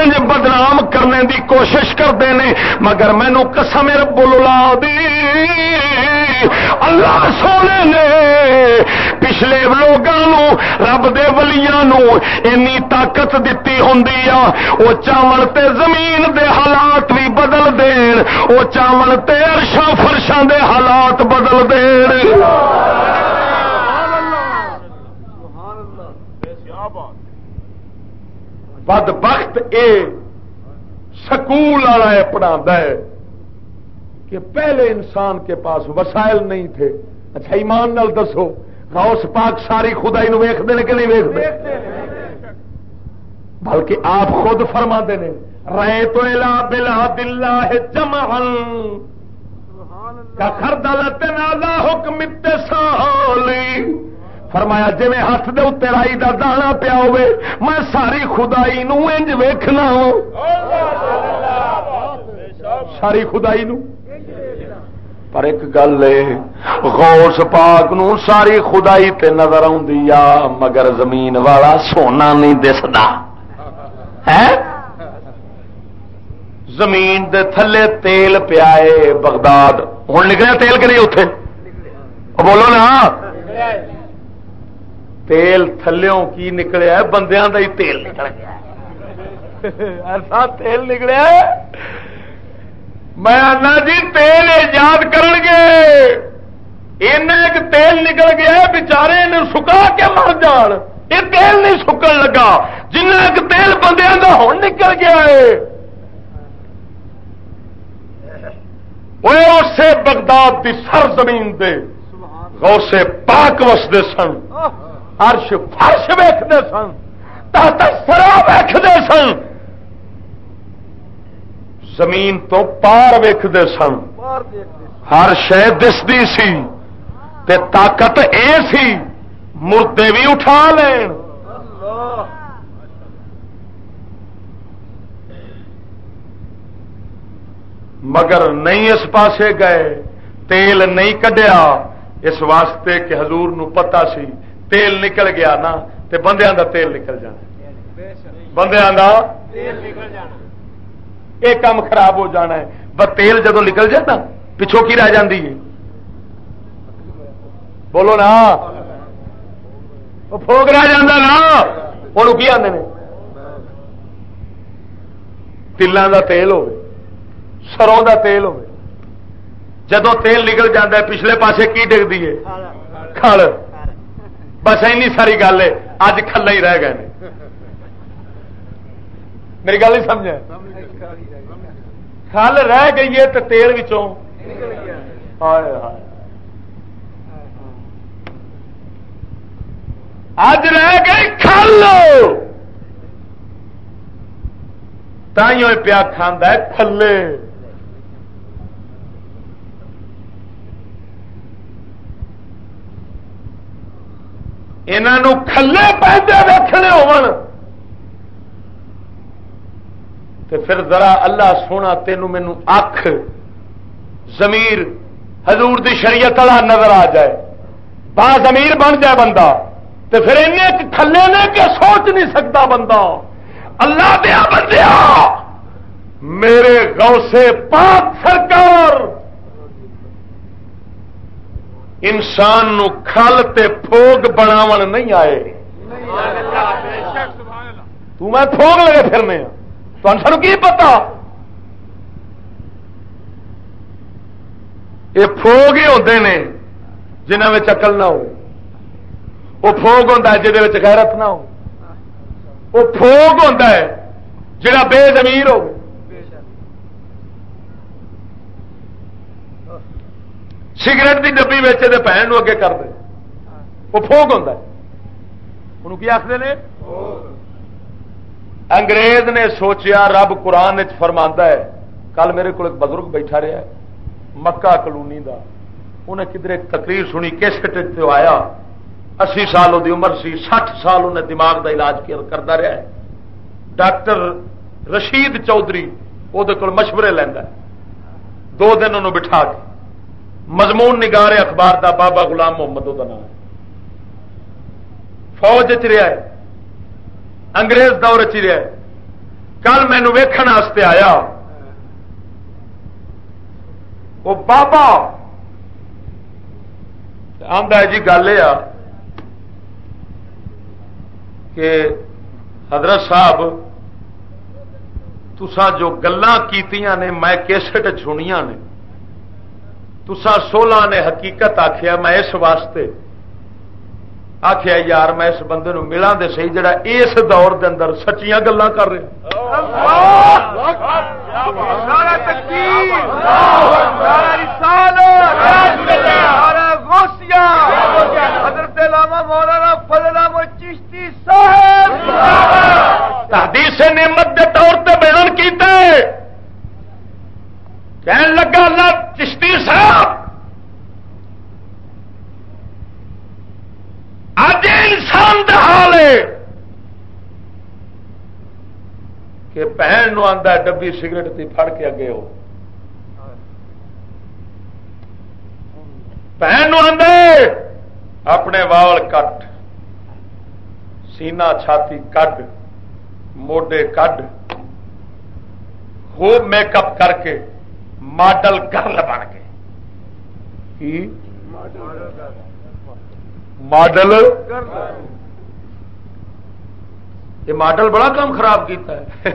انج بدنام کرنے دی کوشش کرتے ہیں مگر مینو قسم رب دی اللہ سونے نے پچھلے لوگوں رب دے ولیاں اینی طاقت دتی ہوں وہ چاول تے زمین دے حالات بھی بدل دین وہ چاول تے ارشا فرشاں دے حالات بدل دین بد بخت اے سکول والا پڑھا ہے کہ پہلے انسان کے پاس وسائل نہیں تھے اچھا ایمان نال دسو غوث پاک ساری خدائی نو ویختے کہ نہیں ویختے بلکہ آپ خود فرما دے رہے تو الا بلا دلہ جمعن کا خردلت نالا حکم سالی فرمایا جی ہاتھ دے اتنے رائی دا دانا پیا ہوئے میں ساری خدائی نو انج ویکھنا ساری خدائی نو؟ پر ایک گل غوث پاک نو ساری خدائی تے نظر آ مگر زمین والا سونا نہیں دستا ہے زمین دے تھلے تیل پیائے بغداد ہوں نکلیا تیل کہ نہیں اتے بولو نا تیل تھلوں کی نکلیا بندیاں دا ہی تیل نکل گیا ایسا تیل نکلیا میں آنا جی تیل ایجاد کرن گے ایک تیل نکل گیا بچارے سکا کے مر جان یہ تیل نہیں سکن لگا جن ایک تیل بندیاں کا ہوں نکل گیا ہے وہ اسے بغداد کی سر زمین دے غوث پاک وستے سن ارش فرش ویختے سن تحت سرا ویختے سن زمین تو پار ویختے سن۔ ہر شہ دستی سی تے طاقت اے سی مردے بھی اٹھا لین۔ مگر نہیں اس پاسے گئے تیل نہیں کڈیا۔ اس واسطے کہ حضور نو پتا سی تیل نکل گیا نا تے بندیاں دا تیل نکل جانا۔ بندیاں دا یہ کام خراب ہو جانا ہے۔ بس تیل جدو نکل جائے نا، پچھوں کی رہ جاندی ہے۔ بولو نا۔ فوک رہ جا نا۔ وہ کی آدھے تلان دا تیل ہو سروں دا تیل ہو جدو تیل نکل جاتا ہے، پچھلے پاسے کی ڈگتی ہے؟ کھڑ۔ بس این ساری گل ہے، اج کھلا ہی رہ گئے میری گل نہیں سمجھ کھل رہ گئی ہے تو تیل اج رہ گئی کھل! تائیوں پیا کھانا کھلے۔ انہوں کھلے پہنچے ویکنے ہو پھر ذرا اللہ سونا تینوں مینو اکھ زمیر حضور دی شریعت والا نظر آ جائے۔ با زمیر بن جائے بندہ۔ تو پھر ان نے کہ سوچ نہیں سکتا بندہ۔ اللہ دیا بندیا۔ میرے گو سے پاک سرکار۔ انسان نو کھل تے پھوگ بناو نہیں آئے۔ تو میں پھوگ لگے پھرنے ہاں۔ تو سر کی پتا؟ یہ فوگ ہی ہوتے ہیں جنہ چکل نہ ہو۔ وہ فوگ ہوتا ہے جہد غیرت نہ ہو۔ وہ فوگ ہوتا ہے جڑا بے زمیر ہو۔ سگریٹ کی ڈبی ویچے تو بہن اگے کر دے۔ وہ فوگ ہوتا ہے۔ انہوں کی آخر نے؟ انگریز نے سوچیا رب قرآن فرما ہے، کل میرے کو بزرگ بیٹھا رہا ہے، مکہ کلونی دا۔ انہیں کدھر ایک تقریر سنی کیسٹ آیا؟ اسی سال وہ عمر سی، سٹھ سال انہیں دماغ دا علاج کرتا رہا ہے۔ ڈاکٹر رشید چودھری وہ مشورے لینا دو دن انہوں بٹھا کے۔ مضمون نگارے اخبار دا بابا غلام محمد وہ نام فوج چ رہا ہے۔ انگریز دور چ رہا ہے کل مینو ویکن آیا۔ وہ بابا۔ آدھا جی گل یہ کہ حضرت صاحب تسان جو گلان کیتیاں نے، میں کیسٹ چنیا نے۔ تسا سولہ نے حقیقت آخیا میں اس واسطے آخیا یار میں اس بندے نو ملا دے سی جڑا اس دور دے اندر سچیاں گلا کر رہے حضرت مولانا فضل چشتی صاحب تحدیث نعمت کے طور پہ بیان کیتے کہنے لگا اللہ چشتی صاحب اج انسان کا حال ہے کہ بہن آتا ڈبی سگریٹ تھی پھڑ کے اگے ہو بہن آدھے اپنے وال کٹ سینا چھاتی کڈ موڈے کڈ خوب میک اپ کر کے ماڈل گرل بن گئے ماڈل یہ ماڈل بڑا کام خراب کیتا ہے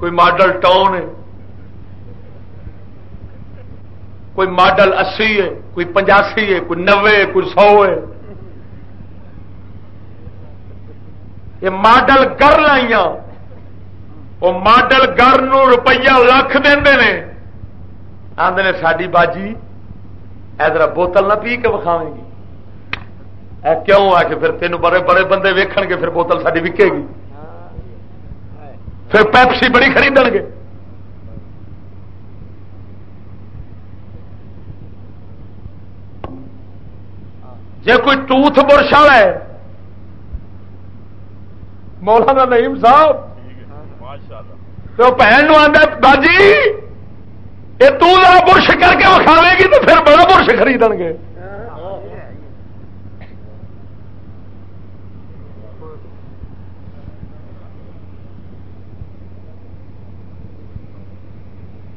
کوئی ماڈل ٹاؤن ہے، کوئی ماڈل اسی ہے، کوئی پنجاسی ہے، کوئی نوے کوئی سو ہے۔ یہ ماڈل گر لائیا وہ ماڈل گر روپیہ لکھ دے آدھے ساری باجی ادھر بوتل نہ پی کے وکھاوے گی۔ کیوں؟ آ کے پھر تین بڑے بڑے بندے ویکھن گے، پھر بوتل ساری وکے گی۔ پھر پیپسی بڑی خرید گے۔ جی کوئی ٹوتھ برش والا ہے مولانا نعیم صاحب۔ تو بہن آتا باجی یہ تا برش کر کے وکھاوے گی تو پھر بڑا برش خرید گے۔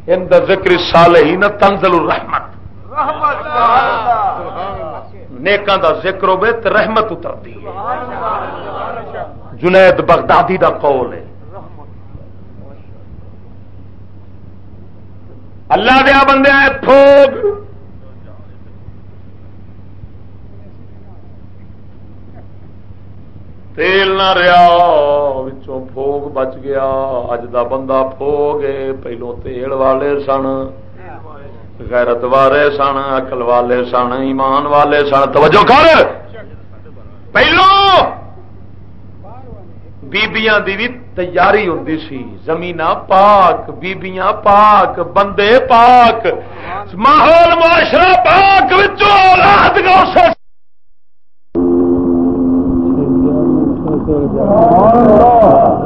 ان دا ذکر صالحین تنزل الرحمت. نیکاں دا ذکر ہوے تو رحمت اترتی ہے. جنید بغدادی دا قول ہے. اللہ دیا بندے تھوک تیل نہ رہا فوگ بچ گیا اج دا بندہ فوگ پہلو تیل والے سن غیرت والے سن اکل والے سن ایمان والے سن توجہ کر پہلو بیبیاں دی بھی تیاری ہوں سی زمین پاک بیبیاں پاک بندے پاک ماحول معاشرہ پاک وچوں اولاد گوسے اللہ۔